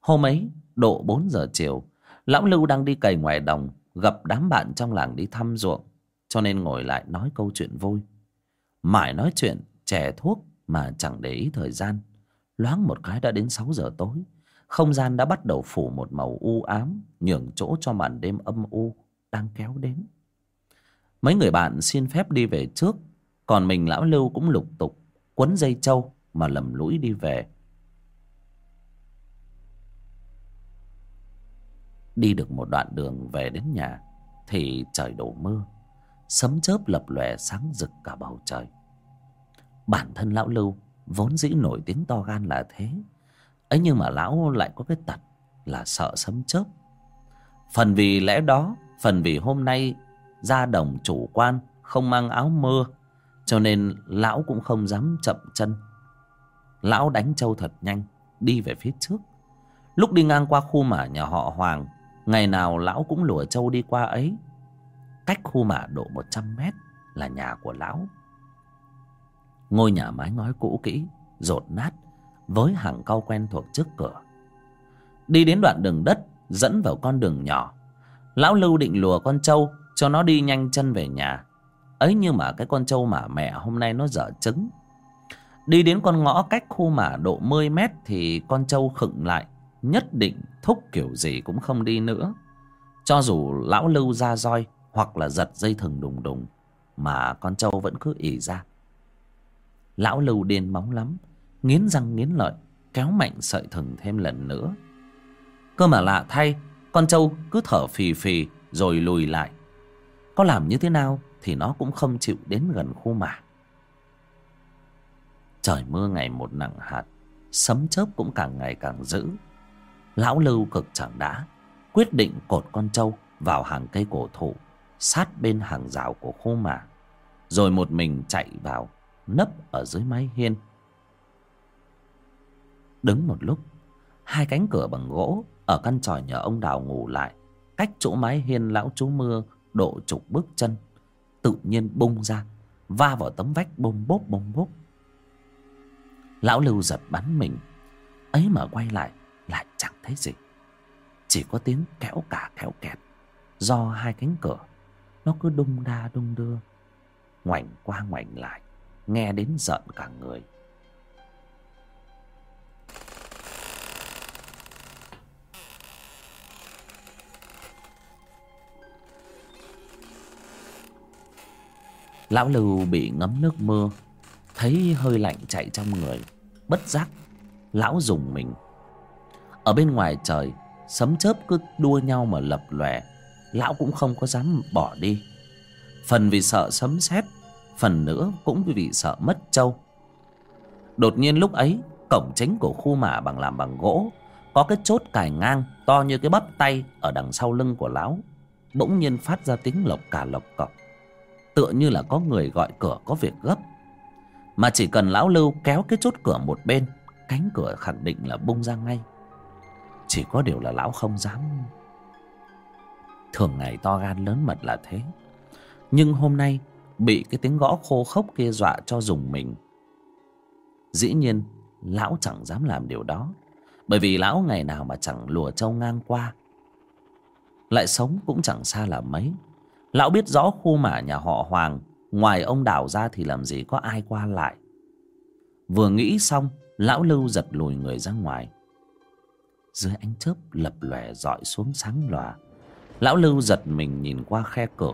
Hôm ấy, độ bốn giờ chiều, lão lưu đang đi cày ngoài đồng, gặp đám bạn trong làng đi thăm ruộng, cho nên ngồi lại nói câu chuyện vui. Mãi nói chuyện, chè thuốc mà chẳng để ý thời gian. Loáng một cái đã đến sáu giờ tối, không gian đã bắt đầu phủ một màu u ám, nhường chỗ cho màn đêm âm u đang kéo đến. Mấy người bạn xin phép đi về trước, còn mình lão lưu cũng lục tục quấn dây trâu mà lầm lũi đi về. Đi được một đoạn đường về đến nhà, thì trời đổ mưa. Sấm chớp lập lòe sáng rực cả bầu trời. Bản thân lão lưu vốn dĩ nổi tiếng to gan là thế. Ấy nhưng mà lão lại có cái tật là sợ sấm chớp. Phần vì lẽ đó, phần vì hôm nay ra đồng chủ quan không mang áo mưa, cho nên lão cũng không dám chậm chân lão đánh trâu thật nhanh, đi về phía trước. Lúc đi ngang qua khu mả nhà họ hoàng, ngày nào lão cũng lùa trâu đi qua ấy. Cách khu mả độ một trăm mét là nhà của lão. Ngôi nhà mái ngói cũ kỹ, rột nát, với hàng cau quen thuộc trước cửa. Đi đến đoạn đường đất, dẫn vào con đường nhỏ. Lão lưu định lùa con trâu, cho nó đi nhanh chân về nhà. Ấy nhưng mà cái con trâu mà mẹ hôm nay nó dở trứng đi đến con ngõ cách khu mả độ mươi mét thì con trâu khựng lại, nhất định thúc kiểu gì cũng không đi nữa. Cho dù lão lưu ra roi hoặc là giật dây thừng đùng đùng, mà con trâu vẫn cứ ỉ ra. Lão lưu điên móng lắm, nghiến răng nghiến lợi, kéo mạnh sợi thừng thêm lần nữa. Cơ mà lạ thay, con trâu cứ thở phì phì rồi lùi lại. Có làm như thế nào thì nó cũng không chịu đến gần khu mả trời mưa ngày một nặng hạt, sấm chớp cũng càng ngày càng dữ. Lão lưu cực chẳng đã, quyết định cột con trâu vào hàng cây cổ thụ, sát bên hàng rào của khu mả rồi một mình chạy vào, nấp ở dưới mái hiên. Đứng một lúc, hai cánh cửa bằng gỗ ở căn tròi nhà ông đào ngủ lại, cách chỗ mái hiên lão chú mưa độ chục bước chân, tự nhiên bung ra, va vào tấm vách bôm bốp bôm bốp lão lưu giật bắn mình. Ấy mà quay lại lại chẳng thấy gì. Chỉ có tiếng kéo cả kéo kẹt. Do hai cánh cửa, nó cứ đung đa đung đưa, ngoảnh qua ngoảnh lại, nghe đến giận cả người. Lão lưu bị ngấm nước mưa thấy hơi lạnh chạy trong người, bất giác lão dùng mình. Ở bên ngoài trời, sấm chớp cứ đua nhau mà lập lòe, lão cũng không có dám bỏ đi. Phần vì sợ sấm sét, phần nữa cũng vì sợ mất trâu. Đột nhiên lúc ấy, cổng chính của khu mả bằng làm bằng gỗ, có cái chốt cài ngang to như cái bắp tay ở đằng sau lưng của lão, bỗng nhiên phát ra tiếng lộc cả lộc cọc. Tựa như là có người gọi cửa có việc gấp mà chỉ cần lão lưu kéo cái chốt cửa một bên, cánh cửa khẳng định là bung ra ngay. Chỉ có điều là lão không dám. Thường ngày to gan lớn mật là thế. Nhưng hôm nay bị cái tiếng gõ khô khốc kia dọa cho dùng mình. Dĩ nhiên, lão chẳng dám làm điều đó. Bởi vì lão ngày nào mà chẳng lùa trâu ngang qua. Lại sống cũng chẳng xa là mấy. Lão biết rõ khu mả nhà họ hoàng ngoài ông đào ra thì làm gì có ai qua lại. Vừa nghĩ xong, lão lưu giật lùi người ra ngoài. Dưới ánh chớp lập lòe dọi xuống sáng lòa, lão lưu giật mình nhìn qua khe cửa,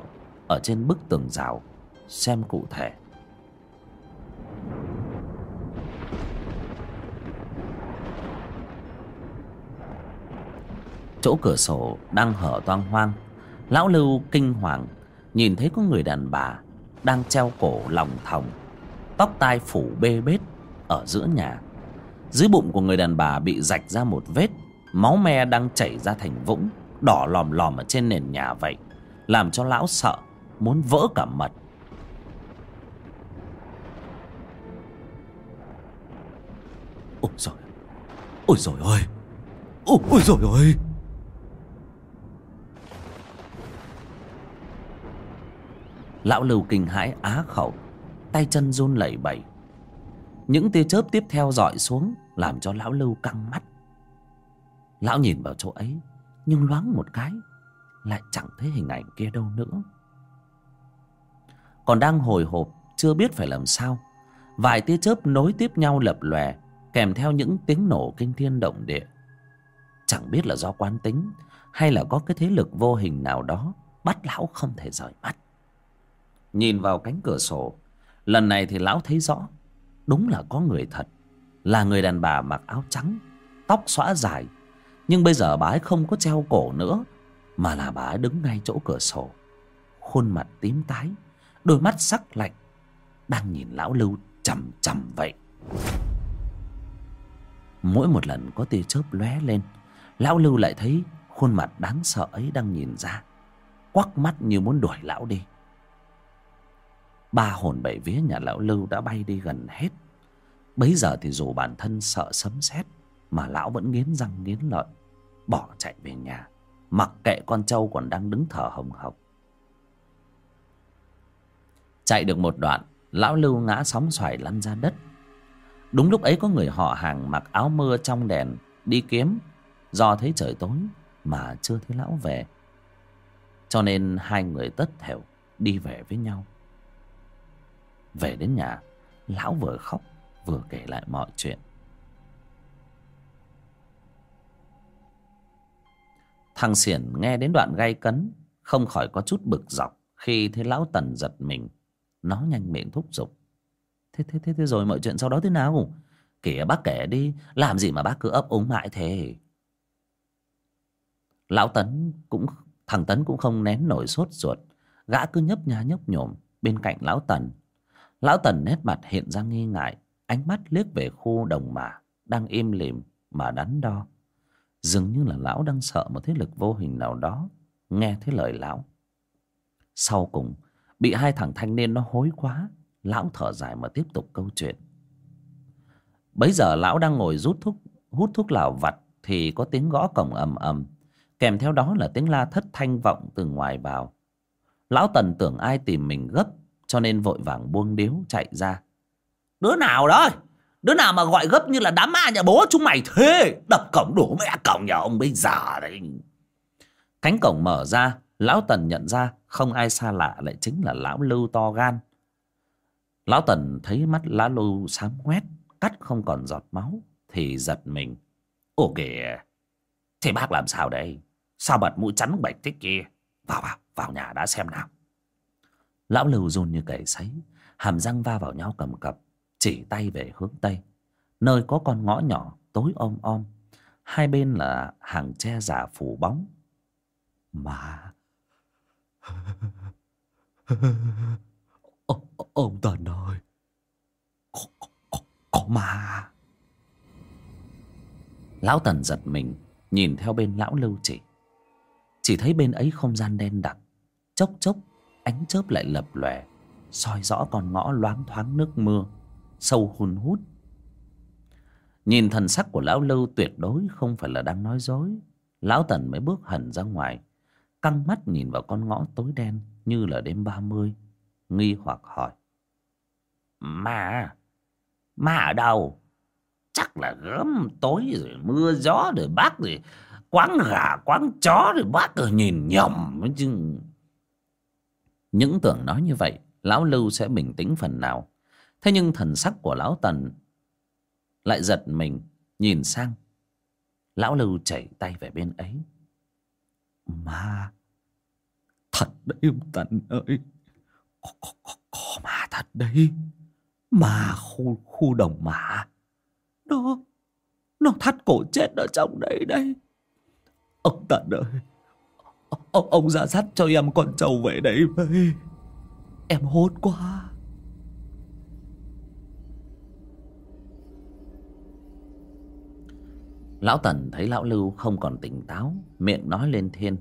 ở trên bức tường rào, xem cụ thể. Chỗ cửa sổ đang hở toang hoang, lão lưu kinh hoàng, nhìn thấy có người đàn bà đang treo cổ lòng thòng tóc tai phủ bê bết ở giữa nhà. Dưới bụng của người đàn bà bị rạch ra một vết máu me đang chảy ra thành vũng đỏ lòm lòm ở trên nền nhà vậy làm cho lão sợ muốn vỡ cả mật. Ôi rồi ôi rồi ôi ôi, ôi rồi ôi lão lưu kinh hãi á khẩu, tay chân run lẩy bẩy. Những tia chớp tiếp theo dọi xuống làm cho lão lưu căng mắt. Lão nhìn vào chỗ ấy, nhưng loáng một cái, lại chẳng thấy hình ảnh kia đâu nữa. Còn đang hồi hộp, chưa biết phải làm sao, vài tia chớp nối tiếp nhau lập lòe, kèm theo những tiếng nổ kinh thiên động địa. Chẳng biết là do quán tính, hay là có cái thế lực vô hình nào đó, bắt lão không thể rời mắt nhìn vào cánh cửa sổ. Lần này thì lão thấy rõ. Đúng là có người thật. Là người đàn bà mặc áo trắng, tóc xõa dài. Nhưng bây giờ bà ấy không có treo cổ nữa, mà là bà ấy đứng ngay chỗ cửa sổ. Khuôn mặt tím tái, đôi mắt sắc lạnh. Đang nhìn lão lưu chằm chằm vậy. Mỗi một lần có tia chớp lóe lên, lão lưu lại thấy khuôn mặt đáng sợ ấy đang nhìn ra. Quắc mắt như muốn đuổi lão đi ba hồn bảy vía nhà lão lưu đã bay đi gần hết. Bấy giờ thì dù bản thân sợ sấm sét, mà lão vẫn nghiến răng nghiến lợi, bỏ chạy về nhà, mặc kệ con trâu còn đang đứng thở hồng hộc. Chạy được một đoạn, lão lưu ngã sóng xoài lăn ra đất. Đúng lúc ấy có người họ hàng mặc áo mưa trong đèn đi kiếm, do thấy trời tối mà chưa thấy lão về. Cho nên hai người tất thểu đi về với nhau về đến nhà, lão vừa khóc, vừa kể lại mọi chuyện. Thằng xiển nghe đến đoạn gay cấn, không khỏi có chút bực dọc khi thấy lão tần giật mình. Nó nhanh miệng thúc giục. Thế thế thế thế rồi mọi chuyện sau đó thế nào? Kể bác kể đi, làm gì mà bác cứ ấp úng mãi thế? Lão tấn cũng, thằng tấn cũng không nén nổi sốt ruột. Gã cứ nhấp nhá nhấp nhổm bên cạnh lão tần lão tần nét mặt hiện ra nghi ngại, ánh mắt liếc về khu đồng mả đang im lìm mà đắn đo. Dường như là lão đang sợ một thế lực vô hình nào đó, nghe thấy lời lão. Sau cùng, bị hai thằng thanh niên nó hối quá, lão thở dài mà tiếp tục câu chuyện. Bấy giờ lão đang ngồi rút thuốc, hút thuốc lào vặt thì có tiếng gõ cổng ầm ầm, kèm theo đó là tiếng la thất thanh vọng từ ngoài vào. Lão tần tưởng ai tìm mình gấp cho nên vội vàng buông điếu chạy ra. Đứa nào đó đứa nào mà gọi gấp như là đám ma nhà bố chúng mày thế? Đập cổng đổ mẹ cổng nhà ông bây giờ đấy. Cánh cổng mở ra, lão tần nhận ra không ai xa lạ lại chính là lão lưu to gan. Lão tần thấy mắt lão lưu sáng quét cắt không còn giọt máu, thì giật mình. Ồ kìa, thế bác làm sao đây? Sao bật mũi chắn bạch thế kia? Vào vào vào nhà đã xem nào lão lưu run như cầy sấy hàm răng va vào nhau cầm cập chỉ tay về hướng tây. Nơi có con ngõ nhỏ tối om om hai bên là hàng tre già phủ bóng. Mà Ô, ông Tần ơi có, có, có, có ma. Lão Tần giật mình Nhìn theo bên lão lưu chỉ. Chỉ thấy bên ấy không gian đen đặc Chốc chốc ánh chớp lại lập lòe, soi rõ con ngõ loáng thoáng nước mưa, sâu hun hút. Nhìn thần sắc của lão lưu tuyệt đối không phải là đang nói dối, lão tần mới bước hẳn ra ngoài, căng mắt nhìn vào con ngõ tối đen như là đêm ba mươi, nghi hoặc hỏi. Mà mà ở đâu? Chắc là gớm tối rồi, mưa gió rồi bác rồi quáng gà quáng chó rồi bác rồi nhìn nhầm, chứ những tưởng nói như vậy lão lưu sẽ bình tĩnh phần nào. Thế nhưng thần sắc của lão tần lại giật mình nhìn sang. Lão lưu chảy tay về bên ấy. Ma thật đấy ông tần ơi. Có, có, có, có ma thật đấy. Ma khu khu đồng mã nó nó thắt cổ chết ở trong đấy đây ông tần ơi ông, ông ra sắt cho em con trâu về đây với. Em hốt quá. Lão tần thấy lão lưu không còn tỉnh táo miệng nói lên thiên.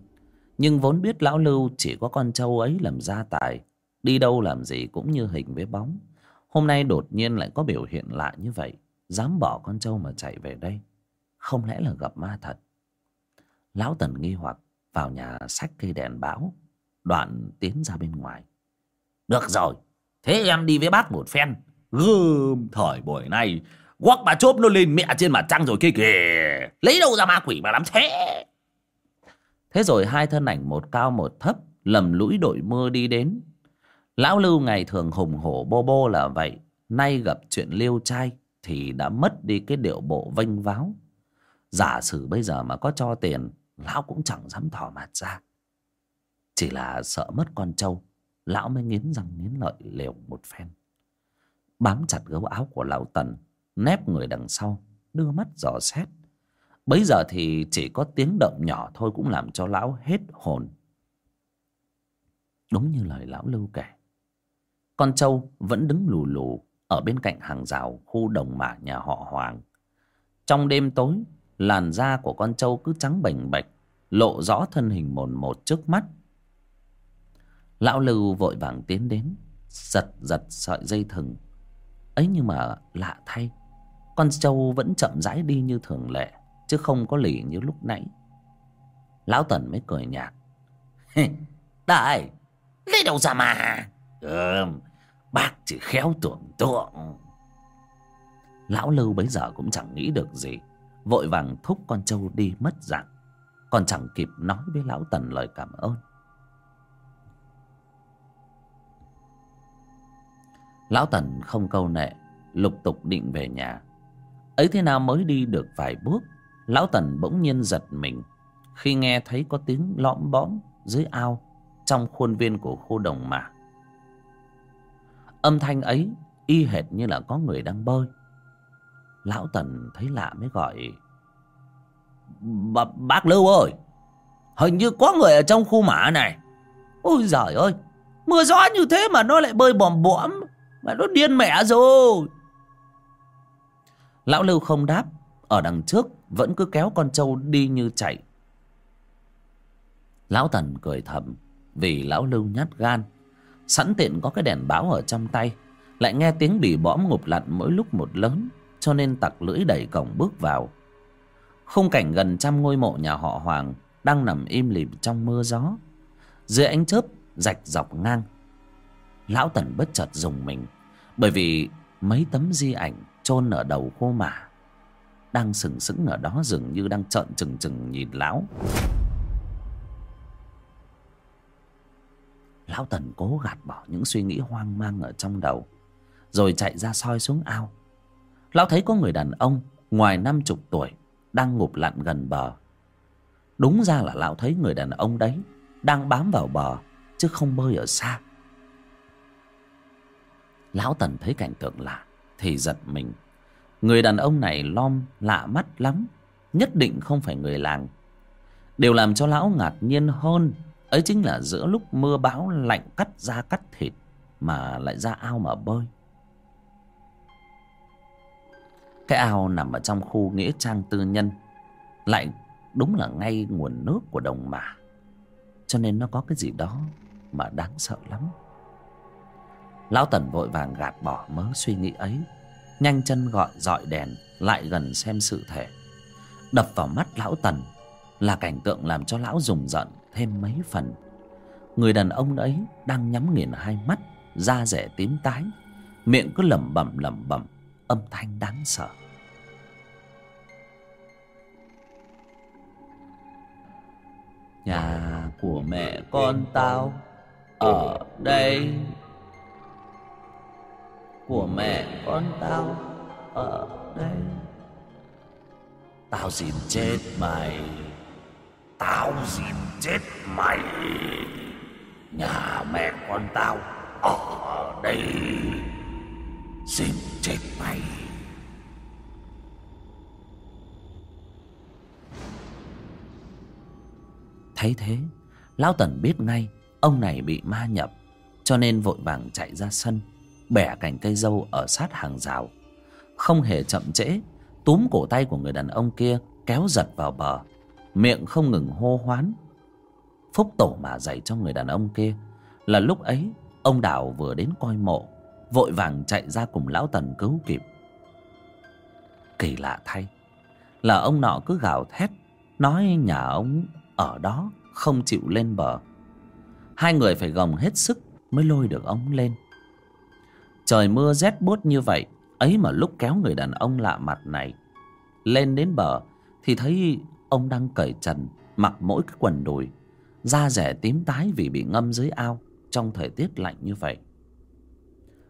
Nhưng vốn biết lão lưu chỉ có con trâu ấy làm gia tài đi đâu làm gì cũng như hình với bóng. Hôm nay đột nhiên lại có biểu hiện lạ như vậy dám bỏ con trâu mà chạy về đây. Không lẽ là gặp ma thật? Lão tần nghi hoặc vào nhà sách cây đèn báo. Đoạn tiến ra bên ngoài. Được rồi, thế em đi với bác một phen. Gươm, thời buổi này quắc bà chốp nó lên mẹ trên mặt trăng rồi kia kìa. Lấy đâu ra ma quỷ mà làm thế? Thế rồi hai thân ảnh một cao một thấp lầm lũi đội mưa đi đến. Lão lưu ngày thường hùng hổ bô bô là vậy. Nay gặp chuyện liêu trai thì đã mất đi cái điệu bộ vênh váo. Giả sử bây giờ mà có cho tiền lão cũng chẳng dám thò mặt ra. Chỉ là sợ mất con trâu, lão mới nghiến răng nghiến lợi liều một phen. Bám chặt gấu áo của lão tần, nép người đằng sau, đưa mắt dò xét. Bấy giờ thì chỉ có tiếng động nhỏ thôi cũng làm cho lão hết hồn. Đúng như lời lão lưu kể, con trâu vẫn đứng lù lù ở bên cạnh hàng rào khu đồng mả nhà họ hoàng. Trong đêm tối làn da của con trâu cứ trắng bềnh bệch lộ rõ thân hình mồn một trước mắt. Lão lưu vội vàng tiến đến giật giật sợi dây thừng. Ấy nhưng mà lạ thay con trâu vẫn chậm rãi đi như thường lệ chứ không có lì như lúc nãy. Lão tần mới cười nhạt. Đại lấy đâu ra mà? Ừ, bác chỉ khéo tưởng tượng. Lão lưu bấy giờ cũng chẳng nghĩ được gì vội vàng thúc con trâu đi mất dạng. Còn chẳng kịp nói với lão tần lời cảm ơn. Lão tần không câu nệ, lục tục định về nhà. Ấy thế nào mới đi được vài bước, lão tần bỗng nhiên giật mình. Khi nghe thấy có tiếng lõm bõm dưới ao trong khuôn viên của khu đồng mả âm thanh ấy y hệt như là có người đang bơi lão tần thấy lạ mới gọi B bác lưu ơi, hình như có người ở trong khu mã này. Ôi giời ơi, mưa gió như thế mà nó lại bơi bòm bõm, mà nó điên mẹ rồi. Lão lưu không đáp, ở đằng trước vẫn cứ kéo con trâu đi như chạy. Lão tần cười thầm, vì lão lưu nhát gan, sẵn tiện có cái đèn báo ở trong tay, lại nghe tiếng bì bõm ngụp lặn mỗi lúc một lớn cho nên tặc lưỡi đẩy cổng bước vào. Khung cảnh gần trăm ngôi mộ nhà họ hoàng đang nằm im lìm trong mưa gió. Dưới ánh chớp, rạch dọc ngang. Lão tần bất chợt dùng mình, bởi vì mấy tấm di ảnh chôn ở đầu khô mả đang sừng sững ở đó dường như đang trợn trừng trừng nhìn lão. Lão tần cố gạt bỏ những suy nghĩ hoang mang ở trong đầu, rồi chạy ra soi xuống ao lão thấy có người đàn ông ngoài năm chục tuổi đang ngụp lặn gần bờ. Đúng ra là lão thấy người đàn ông đấy đang bám vào bờ, chứ không bơi ở xa. Lão tần thấy cảnh tượng lạ thì giật mình. Người đàn ông này lom lạ mắt lắm, nhất định không phải người làng. Điều làm cho lão ngạc nhiên hơn ấy chính là giữa lúc mưa bão lạnh cắt da cắt thịt mà lại ra ao mà bơi cái ao nằm ở trong khu nghĩa trang tư nhân lại đúng là ngay nguồn nước của đồng mả cho nên nó có cái gì đó mà đáng sợ lắm. Lão tần vội vàng gạt bỏ mớ suy nghĩ ấy, nhanh chân gọi dọi đèn lại gần xem sự thể. Đập vào mắt lão tần là cảnh tượng làm cho lão rùng rợn thêm mấy phần. Người đàn ông ấy đang nhắm nghiền hai mắt, da rẻ tím tái, miệng cứ lẩm bẩm lẩm bẩm âm thanh đáng sợ. Nhà của mẹ con tao ở đây. Của mẹ con tao ở đây. Tao xin chết mày. Tao xin chết mày. Nhà mẹ con tao ở đây xem chết mày. Thấy thế, lão tần biết ngay ông này bị ma nhập, cho nên vội vàng chạy ra sân, bẻ cành cây dâu ở sát hàng rào. Không hề chậm trễ, túm cổ tay của người đàn ông kia kéo giật vào bờ, miệng không ngừng hô hoán. Phúc tổ mà dạy cho người đàn ông kia là lúc ấy ông đào vừa đến coi mộ vội vàng chạy ra cùng lão tần cứu kịp. Kỳ lạ thay, là ông nọ cứ gào thét, nói nhà ông ở đó không chịu lên bờ. Hai người phải gồng hết sức mới lôi được ông lên. Trời mưa rét buốt như vậy, ấy mà lúc kéo người đàn ông lạ mặt này lên đến bờ thì thấy ông đang cởi trần, mặc mỗi cái quần đùi, da rẻ tím tái vì bị ngâm dưới ao trong thời tiết lạnh như vậy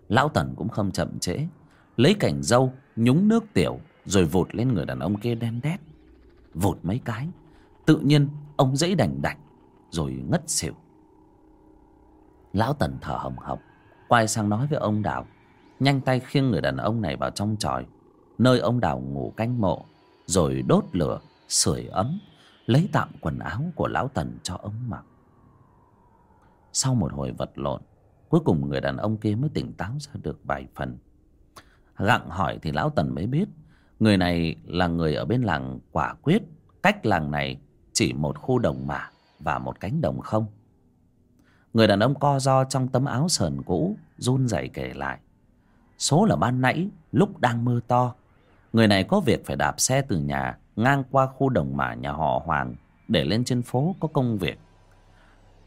lão tần cũng không chậm trễ. Lấy cành dâu, nhúng nước tiểu, rồi vụt lên người đàn ông kia đen đét. Vụt mấy cái, tự nhiên ông dãy đành đạch, rồi ngất xỉu. Lão tần thở hồng hộc, quay sang nói với ông đào. Nhanh tay khiêng người đàn ông này vào trong tròi, nơi ông đào ngủ canh mộ, rồi đốt lửa, sưởi ấm, lấy tạm quần áo của lão tần cho ông mặc. Sau một hồi vật lộn cuối cùng người đàn ông kia mới tỉnh táo ra được vài phần. Gặng hỏi thì lão tần mới biết, người này là người ở bên làng quả quyết, cách làng này chỉ một khu đồng mả và một cánh đồng không. Người đàn ông co ro trong tấm áo sờn cũ, run rẩy kể lại. Số là ban nãy, lúc đang mưa to. Người này có việc phải đạp xe từ nhà, ngang qua khu đồng mả nhà họ hoàng, để lên trên phố có công việc.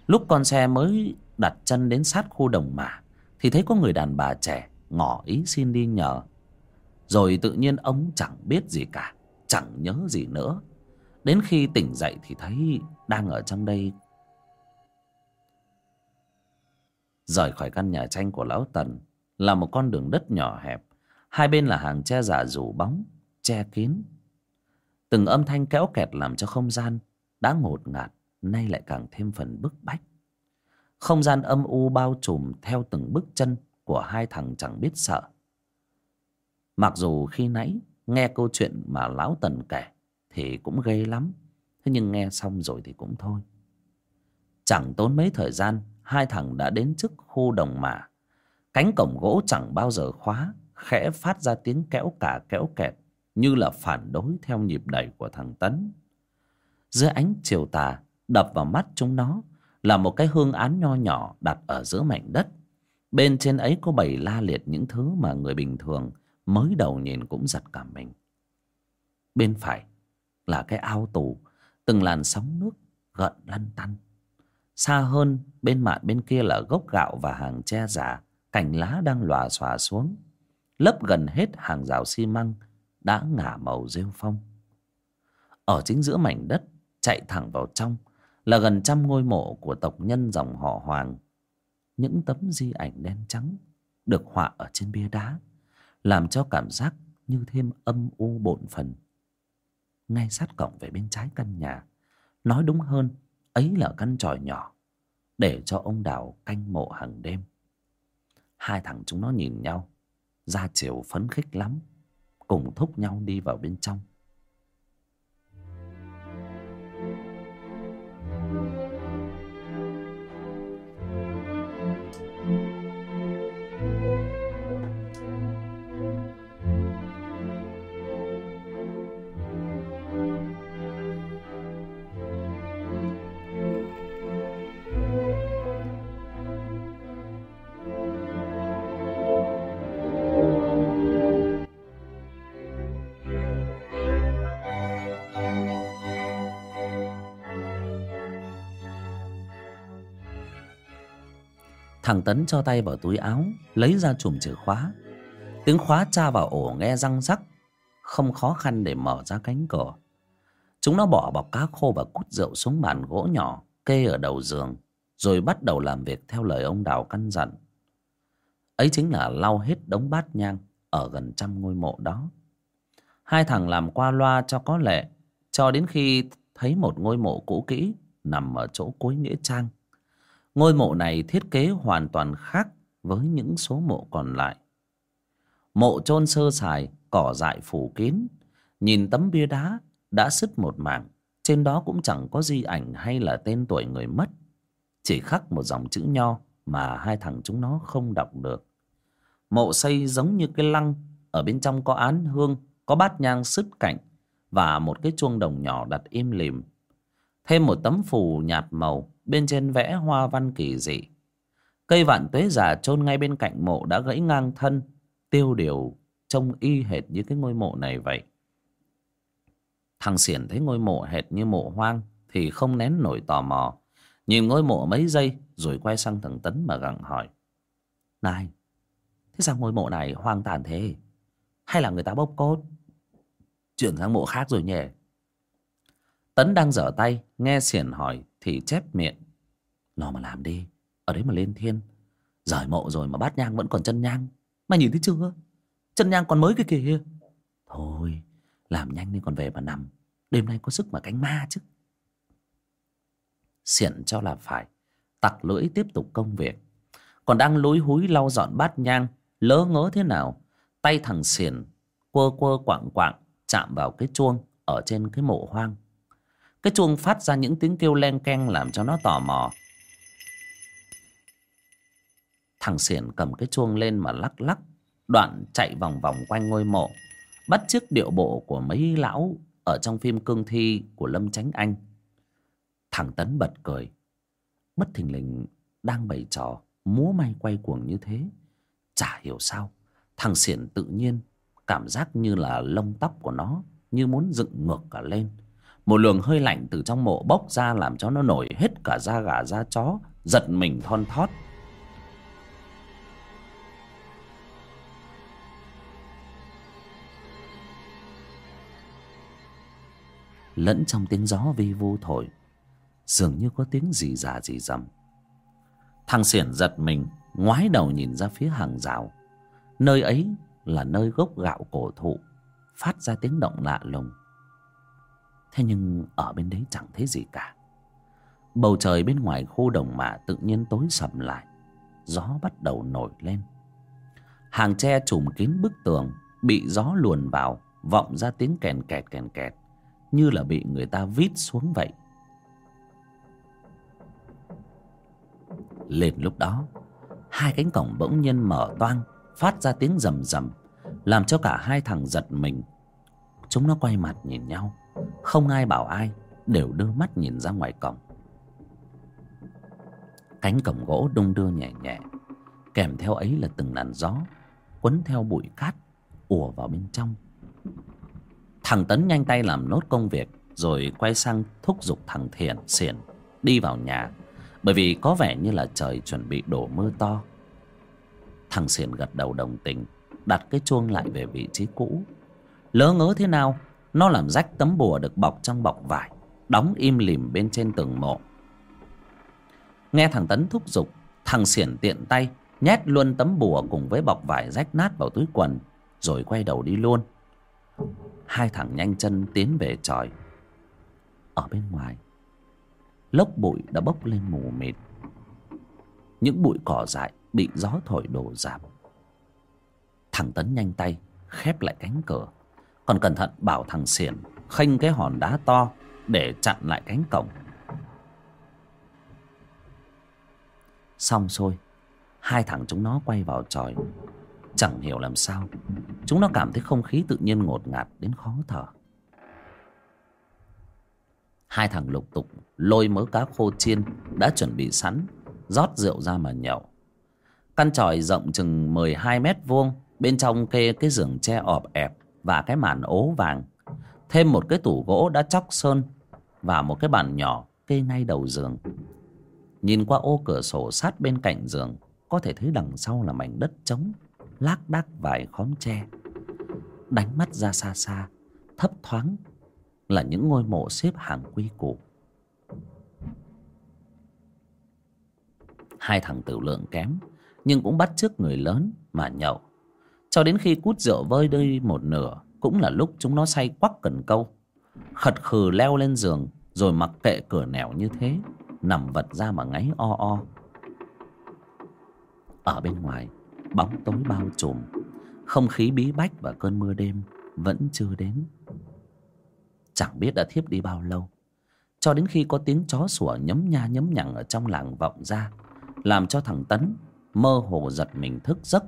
Lúc con xe mới đặt chân đến sát khu đồng mả thì thấy có người đàn bà trẻ ngỏ ý xin đi nhờ. Rồi tự nhiên ông chẳng biết gì cả, chẳng nhớ gì nữa. Đến khi tỉnh dậy thì thấy đang ở trong đây. Rời khỏi căn nhà tranh của lão tần là một con đường đất nhỏ hẹp, hai bên là hàng tre giả rủ bóng, che kín. Từng âm thanh kéo kẹt làm cho không gian đã ngột ngạt, nay lại càng thêm phần bức bách không gian âm u bao trùm theo từng bước chân của hai thằng chẳng biết sợ. Mặc dù khi nãy nghe câu chuyện mà lão tần kể thì cũng ghê lắm, thế nhưng nghe xong rồi thì cũng thôi. Chẳng tốn mấy thời gian, hai thằng đã đến trước khu đồng mả cánh cổng gỗ chẳng bao giờ khóa, khẽ phát ra tiếng kéo cả kéo kẹt, như là phản đối theo nhịp đẩy của thằng tấn. Dưới ánh chiều tà đập vào mắt chúng nó là một cái hương án nho nhỏ đặt ở giữa mảnh đất. Bên trên ấy có bày la liệt những thứ mà người bình thường mới đầu nhìn cũng giật cả mình. Bên phải là cái ao tù, từng làn sóng nước gợn lăn tăn. Xa hơn, bên mạn bên kia là gốc gạo và hàng tre giả cành lá đang lòa xòa xuống. Lấp gần hết hàng rào xi măng đã ngả màu rêu phong. Ở chính giữa mảnh đất, chạy thẳng vào trong là gần trăm ngôi mộ của tộc nhân dòng họ hoàng. Những tấm di ảnh đen trắng được họa ở trên bia đá, làm cho cảm giác như thêm âm u bộn phần. Ngay sát cổng về bên trái căn nhà, nói đúng hơn, ấy là căn tròi nhỏ, để cho ông đào canh mộ hàng đêm. Hai thằng chúng nó nhìn nhau ra chiều phấn khích lắm, cùng thúc nhau đi vào bên trong. Thằng Tấn cho tay vào túi áo, Lấy ra chùm chìa khóa. Tiếng khóa tra vào ổ nghe răng rắc, Không khó khăn để mở ra cánh cửa. Chúng nó bỏ bọc cá khô và cút rượu xuống bàn gỗ nhỏ, Kê ở đầu giường, Rồi bắt đầu làm việc theo lời ông Đào căn dặn. Ấy chính là lau hết đống bát nhang Ở gần trăm ngôi mộ đó. Hai thằng làm qua loa cho có lệ, Cho đến khi thấy một ngôi mộ cũ kỹ Nằm ở chỗ cuối nghĩa trang. Ngôi mộ này thiết kế hoàn toàn khác Với những số mộ còn lại. Mộ chôn sơ sài, Cỏ dại phủ kín. Nhìn tấm bia đá Đã sứt một mảng. Trên đó cũng chẳng có di ảnh hay là tên tuổi người mất. Chỉ khắc một dòng chữ nho Mà hai thằng chúng nó không đọc được. Mộ xây giống như cái lăng. Ở bên trong có án hương, Có bát nhang sứt cạnh Và một cái chuông đồng nhỏ đặt im lìm. Thêm một tấm phù nhạt màu. Bên trên vẽ hoa văn kỳ dị. Cây vạn tuế già chôn ngay bên cạnh mộ đã gãy ngang thân, Tiêu điều trông y hệt như cái ngôi mộ này vậy. Thằng Xiển thấy ngôi mộ hệt như mộ hoang Thì không nén nổi tò mò, Nhìn ngôi mộ mấy giây Rồi quay sang thằng Tấn mà gặng hỏi. Này, Thế sao ngôi mộ này hoang tàn thế? Hay là người ta bốc cốt? Chuyển sang mộ khác rồi nhỉ. Tấn đang dở tay, Nghe xiển hỏi thì chép miệng. Nó mà làm đi, Ở đấy mà lên thiên. Rời mộ rồi mà bát nhang vẫn còn chân nhang. Mày nhìn thấy chưa? Chân nhang còn mới cái kìa. Thôi, làm nhanh đi còn về mà nằm. Đêm nay có sức mà cánh ma chứ. Xiển cho là phải. Tặc lưỡi tiếp tục công việc. Còn đang lúi húi lau dọn bát nhang, Lỡ ngớ thế nào, Tay thằng xiển Quơ quơ quạng quạng Chạm vào cái chuông Ở trên cái mộ hoang. Cái chuông phát ra những tiếng kêu len keng Làm cho nó tò mò. Thằng xiển cầm cái chuông lên mà lắc lắc, Đoạn chạy vòng vòng quanh ngôi mộ, Bắt chước điệu bộ của mấy lão Ở trong phim cương thi của Lâm Chánh Anh. Thằng Tấn bật cười. Bất thình lình đang bày trò, Múa may quay cuồng như thế. Chả hiểu sao, Thằng Xiển tự nhiên Cảm giác như là lông tóc của nó Như muốn dựng ngược cả lên. Một luồng hơi lạnh từ trong mộ bốc ra Làm cho nó nổi hết cả da gà da chó, Giật mình thon thót. Lẫn trong tiếng gió vi vu thổi, dường như có tiếng gì già gì rầm thằng xiển giật mình, ngoái đầu nhìn ra phía hàng rào. Nơi ấy là nơi gốc gạo cổ thụ, phát ra tiếng động lạ lùng thế nhưng ở bên đấy chẳng thấy gì cả. Bầu trời bên ngoài khu đồng mạ tự nhiên tối sầm lại. Gió bắt đầu nổi lên. Hàng tre trùm kín bức tường, bị gió luồn vào, vọng ra tiếng kèn kẹt kèn kẹt, như là bị người ta vít xuống vậy. Lên lúc đó, hai cánh cổng bỗng nhiên mở toang, phát ra tiếng rầm rầm, làm cho cả hai thằng giật mình. Chúng nó quay mặt nhìn nhau không ai bảo ai, đều đưa mắt nhìn ra ngoài cổng. Cánh cổng gỗ đung đưa nhẹ nhẹ, kèm theo ấy là từng làn gió, quấn theo bụi cát, ùa vào bên trong. Thằng Tấn nhanh tay làm nốt công việc, Rồi quay sang thúc giục thằng Thiện Xiển Đi vào nhà, Bởi vì có vẻ như là trời chuẩn bị đổ mưa to. Thằng Xiển gật đầu đồng tình, Đặt cái chuông lại về vị trí cũ. Lỡ ngớ thế nào nó làm rách tấm bùa được bọc trong bọc vải, Đóng im lìm bên trên tường mộ. Nghe thằng Tấn thúc giục, Thằng Xiển tiện tay Nhét luôn tấm bùa cùng với bọc vải rách nát vào túi quần, Rồi quay đầu đi luôn. Hai thằng nhanh chân tiến về tròi. Ở bên ngoài, lốc bụi đã bốc lên mù mịt. Những bụi cỏ dại bị gió thổi đổ rạp thằng tấn nhanh tay khép lại cánh cửa còn cẩn thận bảo thằng xiển khênh cái hòn đá to để chặn lại cánh cổng. Xong xuôi, hai thằng chúng nó quay vào tròi. Chẳng hiểu làm sao, Chúng nó cảm thấy không khí tự nhiên ngột ngạt đến khó thở. Hai thằng lục tục lôi mớ cá khô chiên đã chuẩn bị sẵn, rót rượu ra mà nhậu. Căn tròi rộng chừng mười hai mét vuông, bên trong kê cái giường tre ọp ẹp và cái màn ố vàng. Thêm một cái tủ gỗ đã chóc sơn và một cái bàn nhỏ kê ngay đầu giường. Nhìn qua ô cửa sổ sát bên cạnh giường, có thể thấy đằng sau là mảnh đất trống, lác đác vài khóm tre. Đánh mắt ra xa xa, thấp thoáng là những ngôi mộ xếp hàng quy củ. Hai thằng tử lượng kém, nhưng cũng bắt chước người lớn mà nhậu cho đến khi cút rượu vơi đi một nửa, cũng là lúc chúng nó say quắc cần câu. Khật khừ leo lên giường, rồi mặc kệ cửa nẻo như thế, nằm vật ra mà ngáy o o. Ở bên ngoài, bóng tối bao trùm. Không khí bí bách và cơn mưa đêm vẫn chưa đến. Chẳng biết đã thiếp đi bao lâu. Cho đến khi có tiếng chó sủa nhấm nha nhấm nhằng ở trong làng vọng ra, làm cho thằng tấn mơ hồ giật mình thức giấc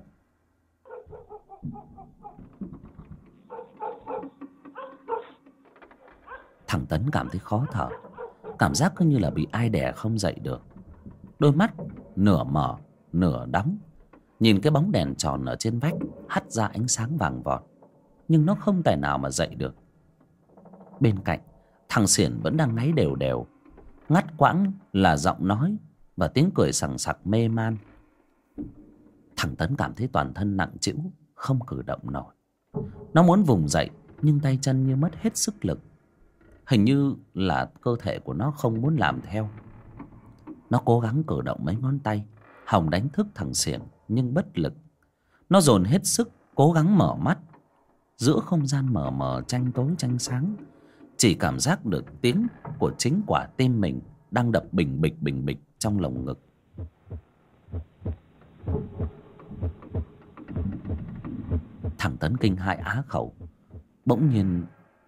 thằng tấn cảm thấy khó thở. Cảm giác cứ như là bị ai đè không dậy được. Đôi mắt nửa mở nửa đóng nhìn cái bóng đèn tròn ở trên vách, hắt ra ánh sáng vàng vọt. Nhưng nó không tài nào mà dậy được. Bên cạnh, thằng xiển vẫn đang ngáy đều đều. Ngắt quãng là giọng nói và tiếng cười sằng sặc mê man. Thằng tấn cảm thấy toàn thân nặng trĩu không cử động nổi. Nó muốn vùng dậy, nhưng tay chân như mất hết sức lực. Hình như là cơ thể của nó không muốn làm theo. Nó cố gắng cử động mấy ngón tay, hòng đánh thức thằng xiềng, nhưng bất lực. Nó dồn hết sức, cố gắng mở mắt. Giữa không gian mờ mờ, tranh tối, tranh sáng, chỉ cảm giác được tiếng của chính quả tim mình đang đập bình bịch bình bịch trong lồng ngực thằng tấn kinh hại á khẩu, bỗng nhiên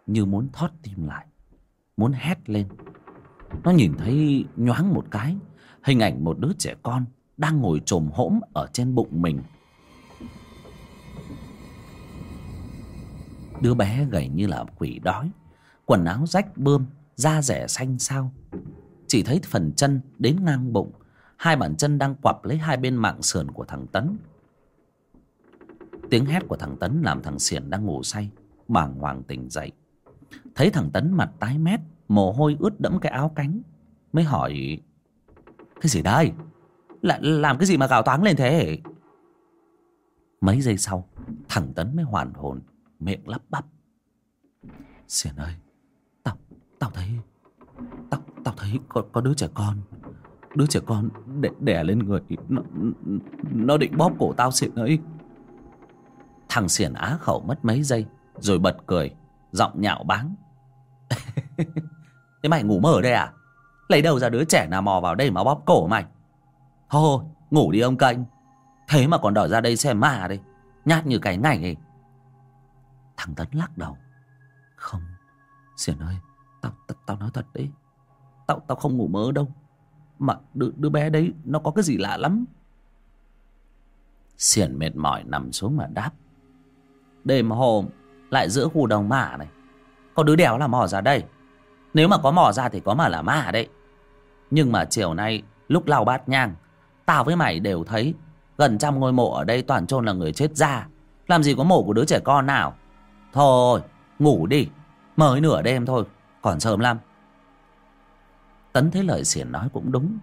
như muốn thót tim lại, muốn hét lên. Nó nhìn thấy nhoáng một cái, hình ảnh một đứa trẻ con đang ngồi trồm hỗn ở trên bụng mình. Đứa bé gầy như là quỷ đói, quần áo rách bươm, da rẻ xanh xao. Chỉ thấy phần chân đến ngang bụng, hai bàn chân đang quặp lấy hai bên mạng sườn của thằng tấn tiếng hét của thằng tấn làm thằng xiển đang ngủ say bàng hoàng tỉnh dậy. Thấy thằng tấn mặt tái mét mồ hôi ướt đẫm cái áo cánh mới hỏi cái gì đây? Là làm cái gì mà gào toáng lên thế? Mấy giây sau thằng tấn mới hoàn hồn miệng lắp bắp. Xiển ơi tao tao thấy tao tao thấy có có đứa trẻ con đứa trẻ con đẻ, đẻ lên người nó nó định bóp cổ tao xiển ấy thằng xiển á khẩu mất mấy giây rồi bật cười giọng nhạo báng. Thế mày ngủ mơ ở đây à? Lấy đâu ra đứa trẻ nào mò vào đây mà bóp cổ mày? Thôi ngủ đi ông canh. Thế mà còn đòi ra đây xem ma đây nhát như cái ngày ấy. Thằng tấn lắc đầu. Không xiển ơi tao, tao tao nói thật đấy. Tao tao không ngủ mơ đâu. Mà đứa, đứa bé đấy nó có cái gì lạ lắm. Xiển mệt mỏi nằm xuống mà đáp đêm hôm lại giữa khu đồng mả này. Có đứa đéo là mò ra đây. Nếu mà có mò ra thì có mà là ma đấy. Nhưng mà chiều nay, lúc lau bát nhang, tao với mày đều thấy gần trăm ngôi mộ ở đây toàn chôn là người chết ra làm gì có mộ của đứa trẻ con nào. Thôi, ngủ đi. Mới nửa đêm thôi, còn sớm lắm. Tấn thấy lời xiển nói cũng đúng.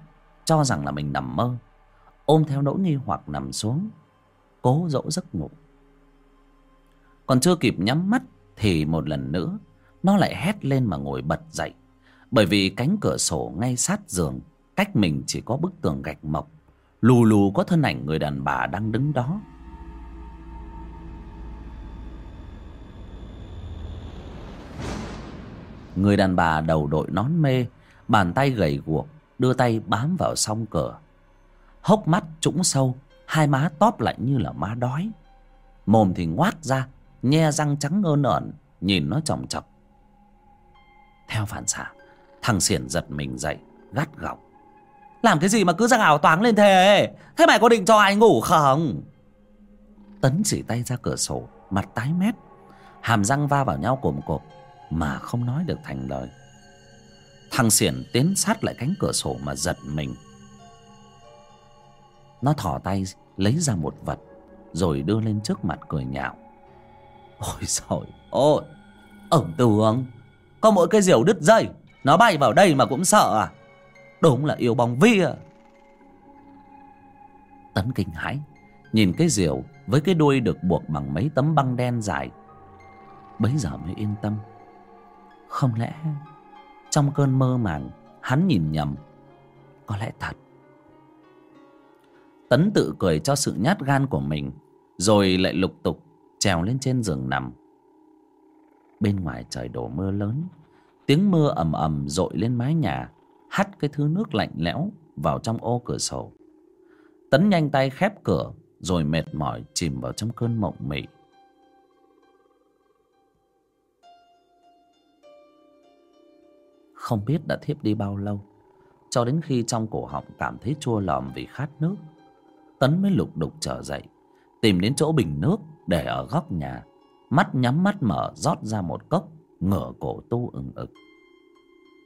Cho rằng là mình nằm mơ. Ôm theo nỗi nghi hoặc nằm xuống, cố dỗ giấc ngủ còn chưa kịp nhắm mắt thì một lần nữa, nó lại hét lên mà ngồi bật dậy. Bởi vì cánh cửa sổ ngay sát giường, cách mình chỉ có bức tường gạch mộc. Lù lù có thân ảnh người đàn bà đang đứng đó. Người đàn bà đầu đội nón mê, bàn tay gầy guộc, đưa tay bám vào song cửa. Hốc mắt trũng sâu, hai má tóp lạnh như là má đói. Mồm thì ngoác ra nhe răng trắng ngơ nợn nhìn nó chòng chọc. Theo phản xạ, thằng xiển giật mình dậy, gắt gỏng. Làm cái gì mà cứ răng ảo toáng lên thế? Thế mày có định cho ai ngủ không? Tấn chỉ tay ra cửa sổ, mặt tái mét. Hàm răng va vào nhau cồm cộp, mà không nói được thành lời. Thằng xiển tiến sát lại cánh cửa sổ mà giật mình. Nó thỏ tay lấy ra một vật, rồi đưa lên trước mặt cười nhạo ôi trời ôi Ông tưởng có mỗi cái diều đứt dây, nó bay vào đây mà cũng sợ à? Đúng là yêu bóng vía. Tấn kinh hãi nhìn cái diều với cái đuôi được buộc bằng mấy tấm băng đen dài. Bấy giờ mới yên tâm. Không lẽ trong cơn mơ màng hắn nhìn nhầm? Có lẽ thật. Tấn tự cười cho sự nhát gan của mình, rồi lại lục tục trèo lên trên giường nằm. Bên ngoài trời đổ mưa lớn, tiếng mưa ầm ầm dội lên mái nhà, hắt cái thứ nước lạnh lẽo vào trong ô cửa sổ. Tấn nhanh tay khép cửa, rồi mệt mỏi chìm vào trong cơn mộng mị. Không biết đã thiếp đi bao lâu, cho đến khi trong cổ họng cảm thấy chua lòm vì khát nước, tấn mới lục đục trở dậy, tìm đến chỗ bình nước để ở góc nhà, mắt nhắm mắt mở, rót ra một cốc, ngửa cổ tu ừng ực.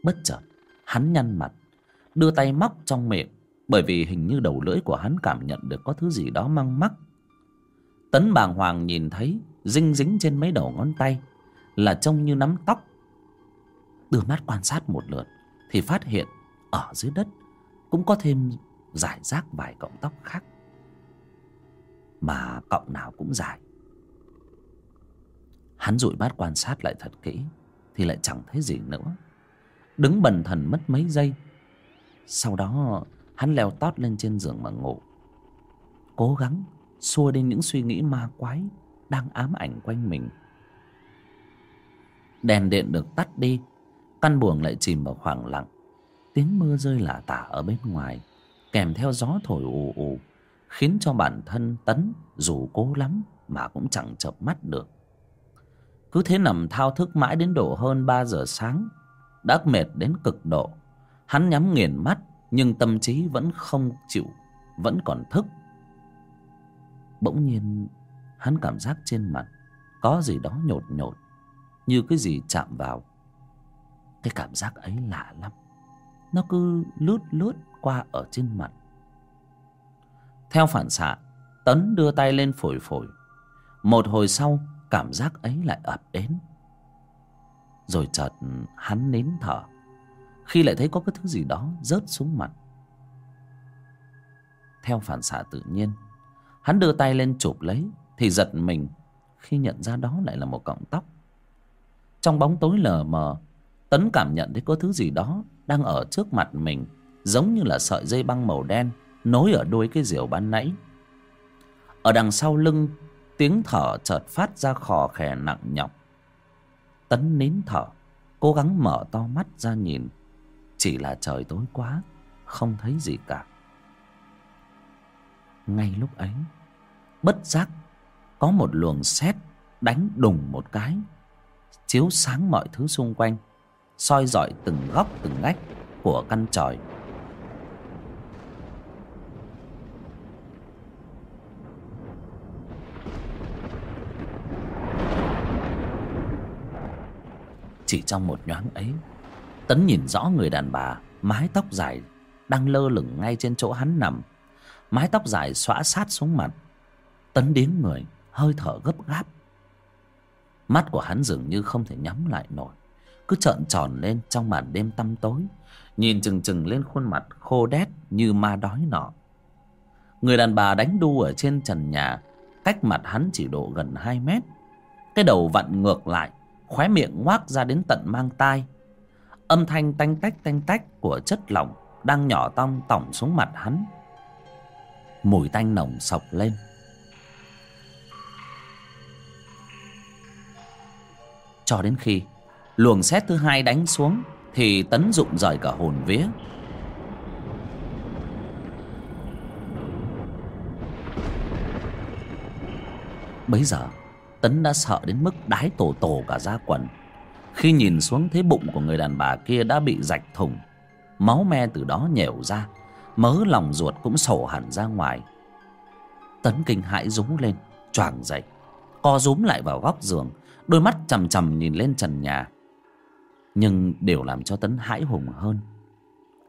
Bất chợt, hắn nhăn mặt, đưa tay móc trong miệng, bởi vì hình như đầu lưỡi của hắn cảm nhận được có thứ gì đó măng mắc. Tấn bàng hoàng nhìn thấy dinh dính trên mấy đầu ngón tay, là trông như nắm tóc. Đưa mắt quan sát một lượt, thì phát hiện ở dưới đất cũng có thêm giải rác vài cọng tóc khác. Mà cọng nào cũng dài hắn dụi mắt quan sát lại thật kỹ, thì lại chẳng thấy gì nữa. Đứng bần thần mất mấy giây. Sau đó, hắn leo tót lên trên giường mà ngủ. Cố gắng xua đi những suy nghĩ ma quái đang ám ảnh quanh mình. Đèn điện được tắt đi, căn buồng lại chìm vào khoảng lặng. Tiếng mưa rơi lả tả ở bên ngoài, kèm theo gió thổi ù ù, khiến cho bản thân tấn dù cố lắm mà cũng chẳng chợp mắt được cứ thế nằm thao thức mãi đến độ hơn ba giờ sáng, đã mệt đến cực độ. Hắn nhắm nghiền mắt, nhưng tâm trí vẫn không chịu, vẫn còn thức. Bỗng nhiên, hắn cảm giác trên mặt có gì đó nhột nhột, như cái gì chạm vào. Cái cảm giác ấy lạ lắm. Nó cứ lướt lướt qua ở trên mặt. Theo phản xạ, tấn đưa tay lên phổi phổi. Một hồi sau cảm giác ấy lại ập đến. Rồi chợt hắn nín thở. Khi lại thấy có cái thứ gì đó rớt xuống mặt. Theo phản xạ tự nhiên, hắn đưa tay lên chụp lấy thì giật mình khi nhận ra đó lại là một cọng tóc. Trong bóng tối lờ mờ, tấn cảm nhận thấy có thứ gì đó đang ở trước mặt mình, giống như là sợi dây băng màu đen nối ở đuôi cái diều ban nãy. Ở đằng sau lưng tiếng thở chợt phát ra khò khè nặng nhọc. Tấn nín thở, cố gắng mở to mắt ra nhìn. Chỉ là trời tối quá, không thấy gì cả. Ngay lúc ấy, bất giác, có một luồng sét đánh đùng một cái, chiếu sáng mọi thứ xung quanh, soi rọi từng góc từng ngách của căn tròi. Chỉ trong một nhoáng ấy. Tấn nhìn rõ người đàn bà, mái tóc dài đang lơ lửng ngay trên chỗ hắn nằm. Mái tóc dài xõa sát xuống mặt. Tấn đến người, hơi thở gấp gáp. Mắt của hắn dường như không thể nhắm lại nổi. Cứ trợn tròn lên trong màn đêm tăm tối, nhìn chừng chừng lên khuôn mặt khô đét như ma đói nọ. Người đàn bà đánh đu ở trên trần nhà, cách mặt hắn chỉ độ gần hai mét. Cái đầu vặn ngược lại khóe miệng ngoác ra đến tận mang tai. Âm thanh tanh tách tanh tách của chất lỏng đang nhỏ tong tỏng xuống mặt hắn. Mùi tanh nồng sộc lên. Cho đến khi luồng xét thứ hai đánh xuống thì tấn dụng rời cả hồn vía. Bấy giờ tấn đã sợ đến mức đái tổ tổ cả da quần. Khi nhìn xuống thấy bụng của người đàn bà kia đã bị rạch thủng, máu me từ đó nhều ra, mớ lòng ruột cũng sổ hẳn ra ngoài. Tấn kinh hãi rú lên, choàng dậy, co rúm lại vào góc giường, đôi mắt chằm chằm nhìn lên trần nhà. Nhưng điều làm cho tấn hãi hùng hơn,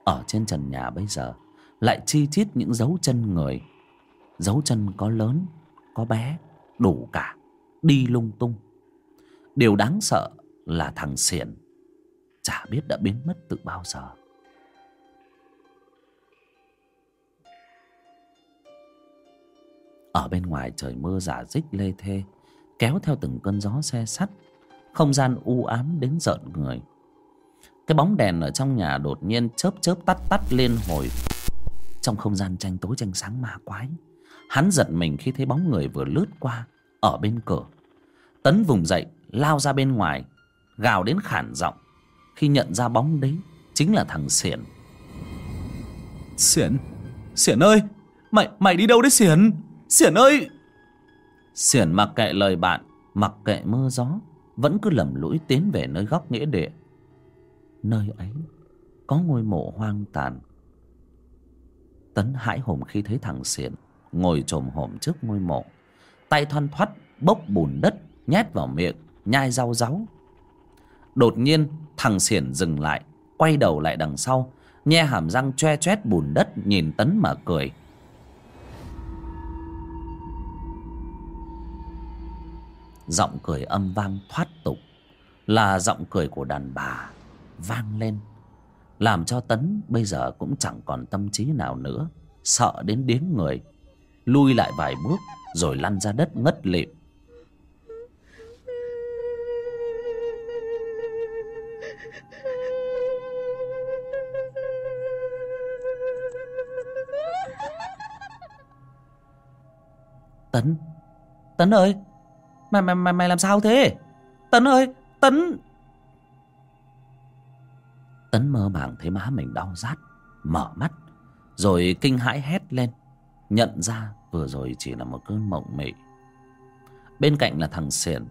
ở trên trần nhà bây giờ lại chi chít những dấu chân người. Dấu chân có lớn, có bé, đủ cả đi lung tung. Điều đáng sợ là thằng xiển chả biết đã biến mất từ bao giờ. Ở bên ngoài trời mưa giả dích lê thê, kéo theo từng cơn gió xe sắt, không gian u ám đến rợn người. Cái bóng đèn ở trong nhà đột nhiên chớp chớp tắt tắt lên hồi. Trong không gian tranh tối, tranh sáng ma quái, hắn giật mình khi thấy bóng người vừa lướt qua ở bên cửa. Tấn vùng dậy lao ra bên ngoài gào đến khản giọng. Khi nhận ra bóng đấy chính là thằng xiển. Xiển xiển ơi mày mày đi đâu đấy xiển? Xiển ơi! Xiển mặc kệ lời bạn mặc kệ mưa gió vẫn cứ lầm lũi tiến về nơi góc nghĩa địa. Nơi ấy có ngôi mộ hoang tàn. Tấn hãi hùng khi thấy thằng xiển ngồi chồm hổm trước ngôi mộ tay thoăn thoắt, bốc bùn đất, nhét vào miệng, nhai rau ráu đột nhiên, thằng xiển dừng lại, quay đầu lại đằng sau, nhe hàm răng choe choét bùn đất, nhìn tấn mà cười. Giọng cười âm vang thoát tục, là giọng cười của đàn bà, vang lên. Làm cho tấn bây giờ cũng chẳng còn tâm trí nào nữa, sợ đến điếng người, lui lại vài bước rồi lăn ra đất ngất lịm. Tấn tấn ơi, mày mày mày mày làm sao thế? Tấn ơi, tấn! Tấn mơ màng thấy má mình đau rát, mở mắt, rồi kinh hãi hét lên, nhận ra vừa rồi chỉ là một cơn mộng mị. Bên cạnh là thằng xiển,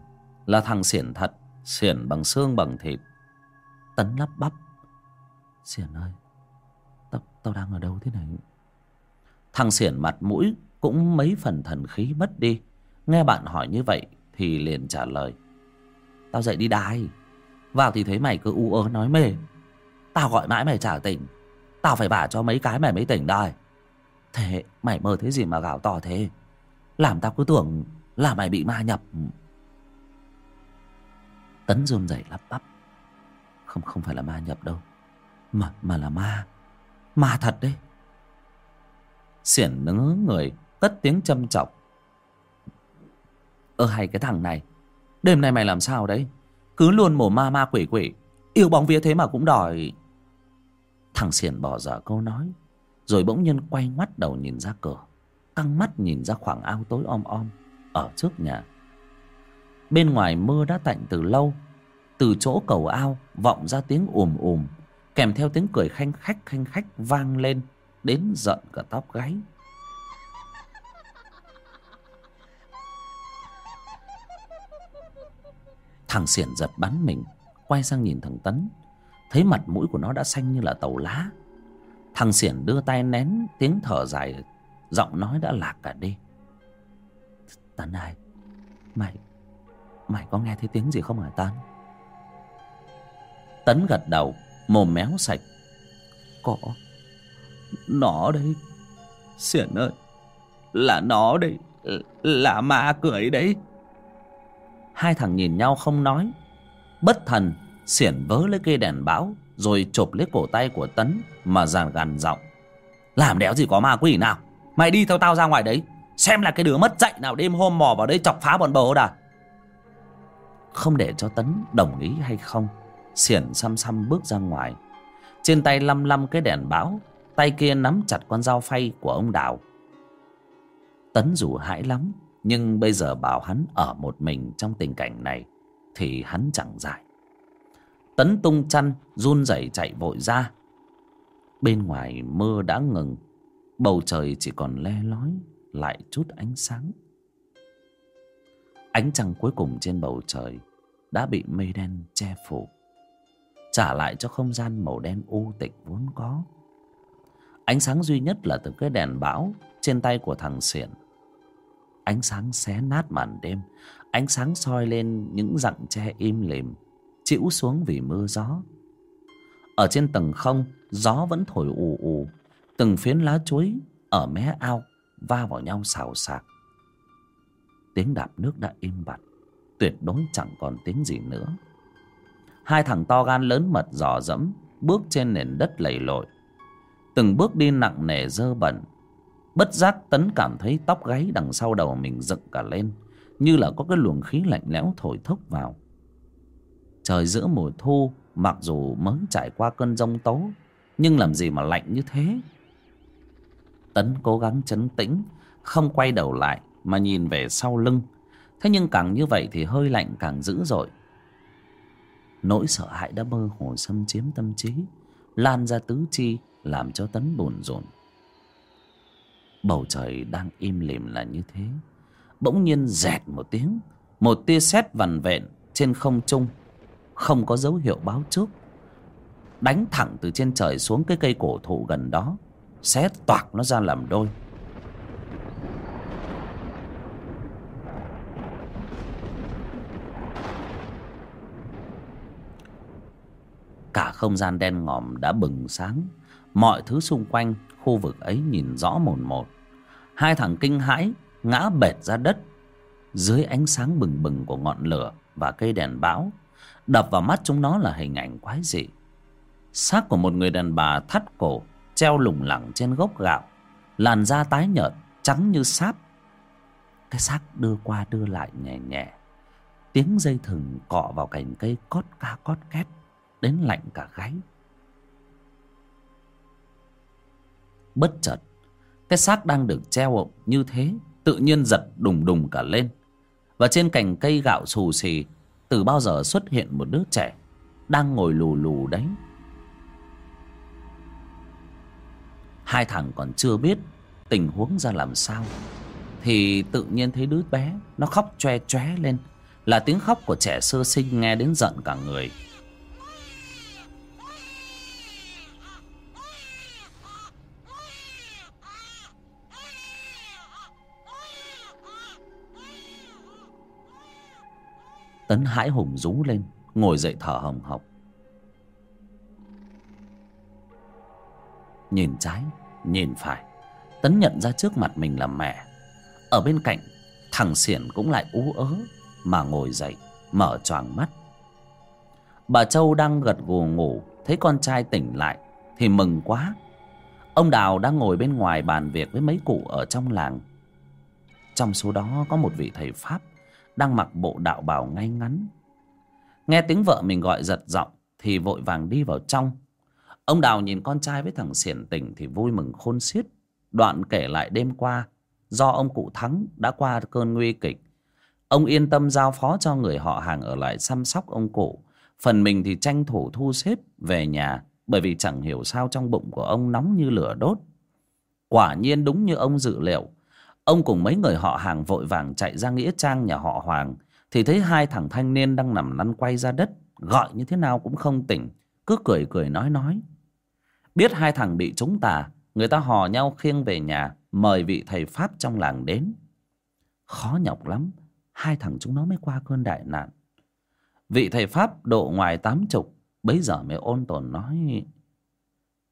là thằng xiển thật, xiển bằng xương bằng thịt. Tấn lắp bắp. Xiển ơi, tao tao đang ở đâu thế này? Thằng xiển mặt mũi cũng mấy phần thần khí mất đi. Nghe bạn hỏi như vậy thì liền trả lời. Tao dậy đi đài. Vào thì thấy mày cứ u ớ nói mê. Tao gọi mãi mày trả tỉnh. Tao phải bả cho mấy cái mày mới tỉnh đài thế, mày mơ thế gì mà gào to thế? Làm tao cứ tưởng là mày bị ma nhập. Tấn run rẩy lắp bắp. Không không phải là ma nhập đâu, mà mà là ma. Ma thật đấy. Xiển ngớ người, cất tiếng châm chọc. Ơ, hay cái thằng này. Đêm nay mày làm sao đấy? Cứ luôn mổ ma ma quỷ quỷ. Yêu bóng vía thế mà cũng đòi. Thằng xiển bỏ dở câu nói rồi bỗng nhiên quay ngoắt đầu nhìn ra cửa, căng mắt nhìn ra khoảng ao tối om om ở trước nhà. Bên ngoài mưa đã tạnh từ lâu, từ chỗ cầu ao vọng ra tiếng ùm ùm, kèm theo tiếng cười khanh khách khanh khách vang lên đến giận cả tóc gáy. Thằng xiển giật bắn mình, quay sang nhìn thằng tấn, thấy mặt mũi của nó đã xanh như là tàu lá thằng xiển đưa tay nén tiếng thở dài, giọng nói đã lạc cả đi tấn ai? mày mày có nghe thấy tiếng gì không hả tấn tấn gật đầu, mồm méo sạch. Có, nó đây. Xiển ơi, là nó đây, là ma cười đấy. Hai thằng nhìn nhau không nói. Bất thần, xiển vớ lấy cây đèn báo rồi chộp lấy cổ tay của tấn mà giàn gằn giọng. Làm đéo gì có ma quỷ nào? Mày đi theo tao ra ngoài đấy. Xem là cái đứa mất dạy nào đêm hôm mò vào đây chọc phá bọn bồ đà không để cho tấn đồng ý hay không, xiển xăm xăm bước ra ngoài. Trên tay lăm lăm cái đèn báo, tay kia nắm chặt con dao phay của ông đào. Tấn dù hãi lắm, nhưng bây giờ bảo hắn ở một mình trong tình cảnh này thì hắn chẳng giải tấn tung chăn run rẩy chạy vội ra. Bên ngoài mưa đã ngừng, bầu trời chỉ còn le lói, lại chút ánh sáng. Ánh trăng cuối cùng trên bầu trời đã bị mây đen che phủ, trả lại cho không gian màu đen u tịch vốn có. Ánh sáng duy nhất là từ cái đèn bão trên tay của thằng xiển. Ánh sáng xé nát màn đêm, ánh sáng soi lên những rặng tre im lìm chĩu xuống vì mưa gió. Ở trên tầng không, gió vẫn thổi ù ù. Từng phiến lá chuối ở mé ao va vào nhau xào xạc. Tiếng đạp nước đã im bặt, tuyệt đối chẳng còn tiếng gì nữa. Hai thằng to gan lớn mật dò dẫm, bước trên nền đất lầy lội. Từng bước đi nặng nề dơ bẩn. Bất giác tấn cảm thấy tóc gáy đằng sau đầu mình dựng cả lên, như là có cái luồng khí lạnh lẽo thổi thốc vào trời giữa mùa thu, mặc dù mới trải qua cơn giông tố, nhưng làm gì mà lạnh như thế? Tấn cố gắng chấn tĩnh, không quay đầu lại mà nhìn về sau lưng. Thế nhưng càng như vậy thì hơi lạnh càng dữ dội. Nỗi sợ hãi đã mơ hồ xâm chiếm tâm trí, lan ra tứ chi, làm cho tấn buồn rộn. Bầu trời đang im lìm là như thế. Bỗng nhiên rẹt một tiếng, một tia sét vằn vện trên không trung không có dấu hiệu báo trước. Đánh thẳng từ trên trời xuống cái cây cổ thụ gần đó, xé toạc nó ra làm đôi. Cả không gian đen ngòm đã bừng sáng. Mọi thứ xung quanh khu vực ấy nhìn rõ mồn một. Hai thằng kinh hãi ngã bệt ra đất. Dưới ánh sáng bừng bừng của ngọn lửa và cây đèn bão đập vào mắt chúng nó là hình ảnh quái dị. Xác của một người đàn bà thắt cổ, treo lủng lẳng trên gốc gạo, làn da tái nhợt, trắng như sáp. Cái xác đưa qua đưa lại nhẹ nhẹ. Tiếng dây thừng cọ vào cành cây cót ca cót két, đến lạnh cả gáy. Bất chợt, cái xác đang được treo như thế, tự nhiên giật đùng đùng cả lên. Và trên cành cây gạo xù xì từ bao giờ xuất hiện một đứa trẻ đang ngồi lù lù đấy? Hai thằng còn chưa biết tình huống ra làm sao, thì tự nhiên thấy đứa bé nó khóc choe choé lên, là tiếng khóc của trẻ sơ sinh nghe đến giận cả người. Tấn hãi hùng rú lên, ngồi dậy thở hồng hộc. Nhìn trái, nhìn phải, tấn nhận ra trước mặt mình là mẹ. Ở bên cạnh, thằng xiển cũng lại ú ớ mà ngồi dậy, mở choàng mắt. Bà châu đang gật gù ngủ, thấy con trai tỉnh lại thì mừng quá. Ông đào đang ngồi bên ngoài bàn việc với mấy cụ ở trong làng. Trong số đó có một vị thầy pháp đang mặc bộ đạo bào ngay ngắn. Nghe tiếng vợ mình gọi giật giọng thì vội vàng đi vào trong. Ông đào nhìn con trai với thằng xiển tỉnh thì vui mừng khôn xiết. Đoạn kể lại đêm qua, do ông cụ thắng đã qua cơn nguy kịch. Ông yên tâm giao phó cho người họ hàng ở lại chăm sóc ông cụ. Phần mình thì tranh thủ thu xếp về nhà, bởi vì chẳng hiểu sao trong bụng của ông nóng như lửa đốt. Quả nhiên đúng như ông dự liệu ông cùng mấy người họ hàng vội vàng chạy ra nghĩa trang nhà họ hoàng. Thì thấy hai thằng thanh niên đang nằm lăn quay ra đất, gọi như thế nào cũng không tỉnh, cứ cười cười nói nói. Biết hai thằng bị trúng tà, người ta hò nhau khiêng về nhà, mời vị thầy pháp trong làng đến. Khó nhọc lắm, hai thằng chúng nó mới qua cơn đại nạn. Vị thầy pháp độ ngoài tám chục, bấy giờ mới ôn tồn nói,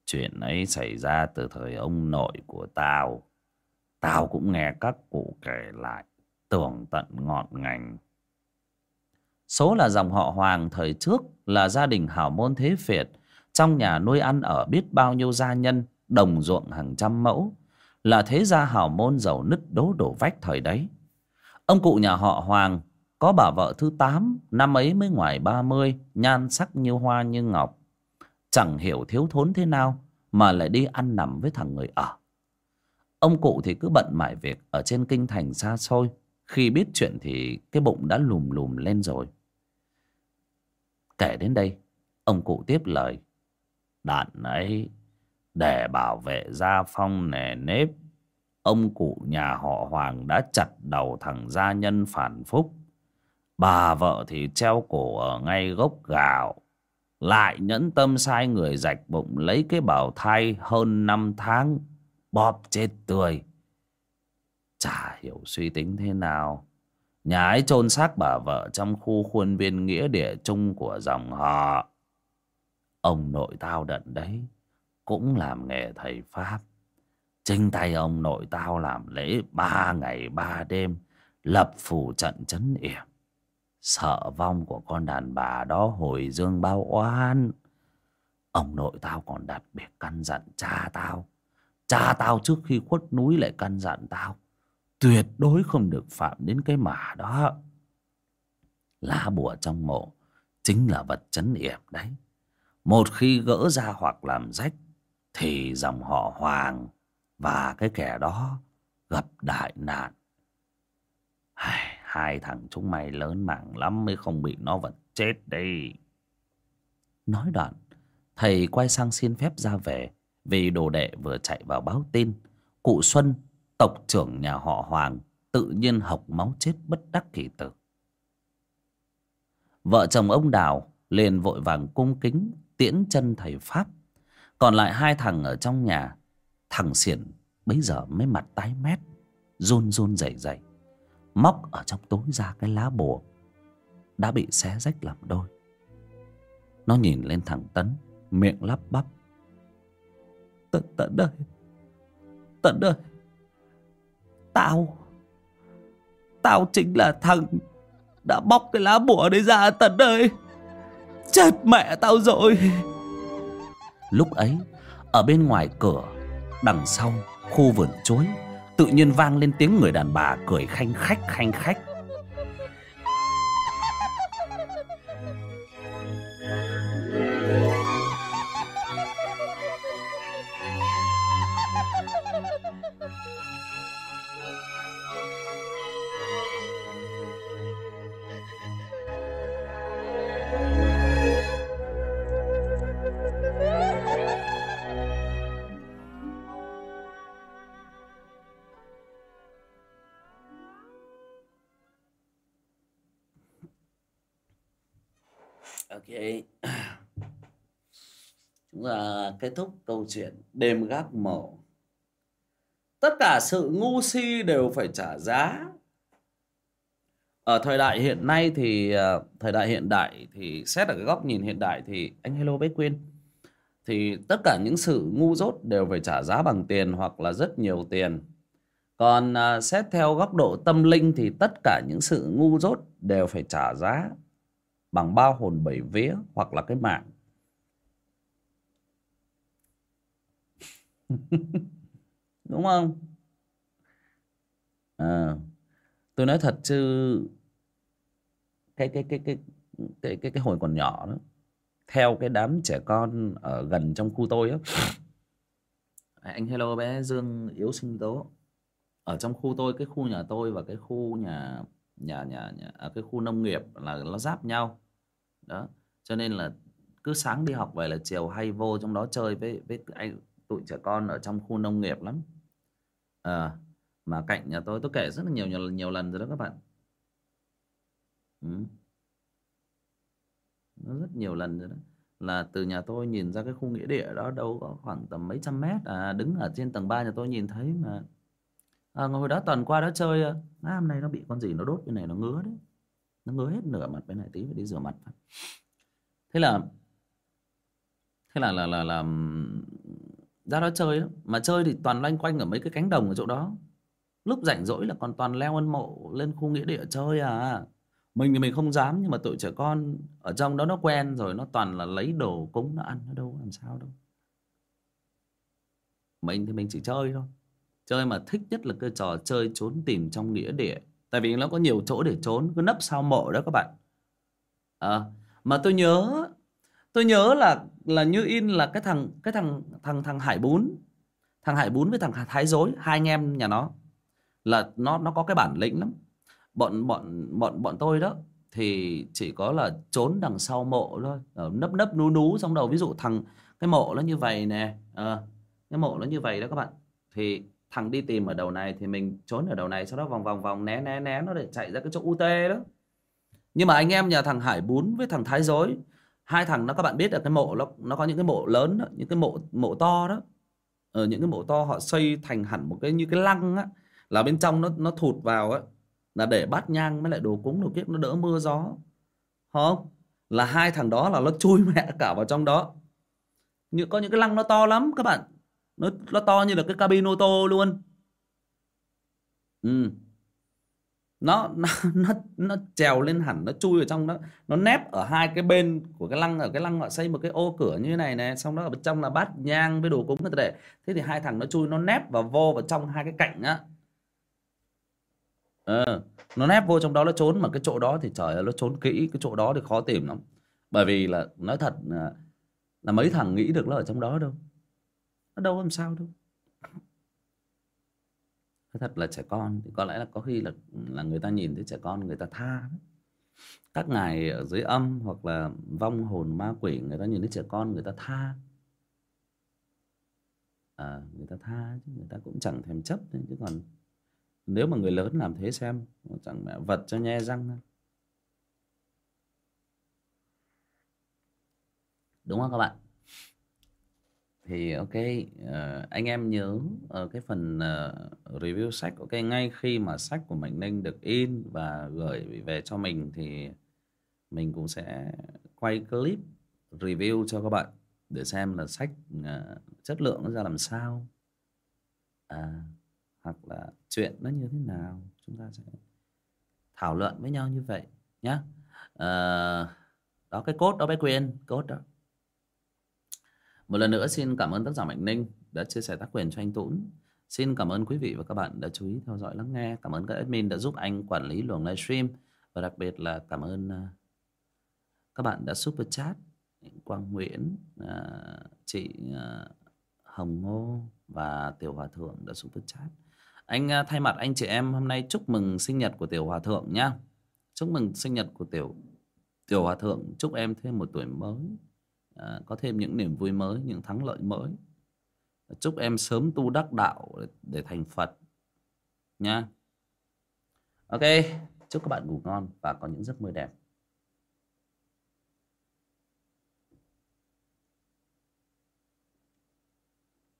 chuyện ấy xảy ra từ thời ông nội của tao tao cũng nghe các cụ kể lại, tưởng tận ngọn ngành. Số là dòng họ hoàng thời trước là gia đình hảo môn thế phiệt trong nhà nuôi ăn ở biết bao nhiêu gia nhân, đồng ruộng hàng trăm mẫu, là thế gia hảo môn giàu nứt đố đổ vách thời đấy. Ông cụ nhà họ hoàng có bà vợ thứ tám, năm ấy mới ngoài ba mươi, nhan sắc như hoa như ngọc. Chẳng hiểu thiếu thốn thế nào mà lại đi ăn nằm với thằng người ở ông cụ thì cứ bận mải việc ở trên kinh thành xa xôi. Khi biết chuyện thì cái bụng đã lùm lùm lên rồi. Kể đến đây, ông cụ tiếp lời. Đạn ấy, để bảo vệ gia phong nề nếp, ông cụ nhà họ hoàng đã chặt đầu thằng gia nhân phản phúc. Bà vợ thì treo cổ ở ngay gốc gạo, lại nhẫn tâm sai người rạch bụng lấy cái bào thai hơn năm tháng bóp chết tươi. Chả hiểu suy tính thế nào. Nhà ấy chôn xác bà vợ trong khu khuôn viên nghĩa địa chung của dòng họ. Ông nội tao đận đấy, cũng làm nghề thầy pháp. Chính tay ông nội tao làm lễ ba ngày ba đêm, lập phủ trận chấn yểm. Sợ vong của con đàn bà đó hồi dương bao oan. Ông nội tao còn đặc biệt căn dặn cha tao cha tao trước khi khuất núi lại căn dặn tao tuyệt đối không được phạm đến cái mả đó. Lá bùa trong mộ chính là vật chấn yểm đấy. Một khi gỡ ra hoặc làm rách thì dòng họ hoàng và cái kẻ đó gặp đại nạn. Hai, hai thằng chúng mày lớn mạng lắm mới không bị nó vật chết đây nói đoạn thầy quay sang xin phép ra về vì đồ đệ vừa chạy vào báo tin, cụ xuân, tộc trưởng nhà họ hoàng, tự nhiên hộc máu chết bất đắc kỳ tử. Vợ chồng ông đào liền vội vàng cung kính tiễn chân thầy pháp. Còn lại hai thằng ở trong nhà, thằng xiển bấy giờ mới mặt tái mét, run run rẩy rẩy, móc ở trong túi ra cái lá bùa, đã bị xé rách làm đôi. Nó nhìn lên thằng tấn, miệng lắp bắp tận tận đời. Tận đời. Tao tao chính là thằng đã bóc cái lá bùa đấy ra tận đời. Chết mẹ tao rồi. Lúc ấy, ở bên ngoài cửa, đằng sau khu vườn chuối, tự nhiên vang lên tiếng người đàn bà cười khanh khách khanh khách. Kết thúc câu chuyện đêm gác mổ tất cả sự ngu si đều phải trả giá. Ở thời đại hiện nay thì ờ, thời đại hiện đại thì, xét ở cái góc nhìn hiện đại thì anh hello bé quyên, thì tất cả những sự ngu dốt đều phải trả giá bằng tiền hoặc là rất nhiều tiền. Còn ờ, xét theo góc độ tâm linh thì tất cả những sự ngu dốt đều phải trả giá bằng bao hồn bảy vía hoặc là cái mạng. đúng không? À, tôi nói thật chứ cái cái cái cái cái cái cái hồi còn nhỏ đó theo cái đám trẻ con ở gần trong khu tôi á anh hello bé Dương yếu sinh tố. Ở trong khu tôi cái khu nhà tôi và cái khu nhà nhà nhà, nhà à, cái khu nông nghiệp là nó giáp nhau. Đó cho nên là cứ sáng đi học về là chiều hay vô trong đó chơi với với anh tụi trẻ con ở trong khu nông nghiệp lắm. À, mà cạnh nhà tôi tôi kể rất là nhiều nhiều, nhiều lần rồi đó các bạn. Ừ. nó rất nhiều lần rồi đó. Là từ nhà tôi nhìn ra cái khu nghĩa địa đó đâu có khoảng tầm mấy trăm mét. À đứng ở trên tầng 3 nhà tôi nhìn thấy mà. À, ngồi đó tuần qua đó chơi à, hôm nay nó bị con gì nó đốt bên này nó ngứa đấy. Nó ngứa hết nửa mặt bên này tí phải đi rửa mặt. Thế là thế là là là là ra đó chơi đó. mà chơi thì toàn loanh quanh ở mấy cái cánh đồng ở chỗ đó. Lúc rảnh rỗi là còn toàn leo ân mộ lên khu nghĩa địa chơi à. Mình thì mình không dám nhưng mà tụi trẻ con ở trong đó nó quen rồi nó toàn là lấy đồ cúng nó ăn nó đâu làm sao đâu. Mình thì mình chỉ chơi thôi. Chơi mà thích nhất là cái trò chơi trốn tìm trong nghĩa địa. Tại vì nó có nhiều chỗ để trốn cứ nấp sau mộ đó các bạn. À, mà tôi nhớ tôi nhớ là là như in là cái thằng cái thằng thằng thằng hải bún thằng hải bún với thằng thái dối hai anh em nhà nó. Là nó nó có cái bản lĩnh lắm. Bọn bọn bọn bọn tôi đó thì chỉ có là trốn đằng sau mộ thôi. Ở nấp nấp nú nú trong đầu ví dụ thằng cái mộ nó như vậy nè à, cái mộ nó như vậy đó các bạn. Thì thằng đi tìm ở đầu này thì mình trốn ở đầu này sau đó vòng vòng vòng né né né nó để chạy ra cái chỗ UT đó. Nhưng mà anh em nhà thằng Hải Bún với thằng Thái Dối hai thằng nó các bạn biết là cái mộ nó nó có những cái mộ lớn đó, những cái mộ mộ to đó. Ở những cái mộ to họ xây thành hẳn một cái như cái lăng á là bên trong nó nó thụt vào á là để bát nhang với lại đồ cúng đồ kiếp nó đỡ mưa gió. Không là hai thằng đó là nó chui mẹ cả vào trong đó. Như có những cái lăng nó to lắm các bạn. Nó nó to như là cái cabin ô tô luôn. Ừ nó nó nó nó trèo lên hẳn nó chui ở trong đó. Nó nép ở hai cái bên của cái lăng ở cái lăng họ xây một cái ô cửa như thế này này xong đó ở bên trong là bát nhang với đồ cúng người để thế thì hai thằng nó chui nó nép và vô vào trong hai cái cạnh á. Ờ, nó nép vô trong đó nó trốn mà cái chỗ đó thì trời ơi nó trốn kỹ cái chỗ đó thì khó tìm lắm. Bởi vì là nói thật là, là mấy thằng nghĩ được nó ở trong đó đâu. Nó đâu làm sao đâu thật là trẻ con thì có lẽ là có khi là là người ta nhìn thấy trẻ con người ta tha các ngài ở dưới âm hoặc là vong hồn ma quỷ người ta nhìn thấy trẻ con người ta tha. À, người ta tha chứ người ta cũng chẳng thèm chấp đấy. chứ còn nếu mà người lớn làm thế xem chẳng mẹ vật cho nhe răng đúng không các bạn? Thì ok uh, ờ, anh em nhớ uh, cái phần uh, review sách. Ok ngay khi mà sách của Mạnh Ninh được in và gửi về cho mình thì mình cũng sẽ quay clip review cho các bạn để xem là sách uh, chất lượng nó ra làm sao. À, hoặc là chuyện nó như thế nào chúng ta sẽ thảo luận với nhau như vậy nhé uh, đó cái cốt đó bé quyền cốt đó một lần nữa xin cảm ơn tác giả Mạnh Ninh đã chia sẻ tác quyền cho anh Tũng. Xin cảm ơn quý vị và các bạn đã chú ý theo dõi lắng nghe. Cảm ơn các admin đã giúp anh quản lý luồng livestream. Và đặc biệt là cảm ơn à, các bạn đã super chat. Quang Nguyễn, à, chị à, Hồng Ngô và Tiểu Hòa Thượng đã super chat. Anh thay mặt anh chị em hôm nay chúc mừng sinh nhật của Tiểu Hòa Thượng nhá. Chúc mừng sinh nhật của Tiểu Tiểu Hòa Thượng. Chúc em thêm một tuổi mới à, có thêm những niềm vui mới những thắng lợi mới. Chúc em sớm tu đắc đạo để, để thành phật nha. Ok chúc các bạn ngủ ngon và có những giấc mơ đẹp.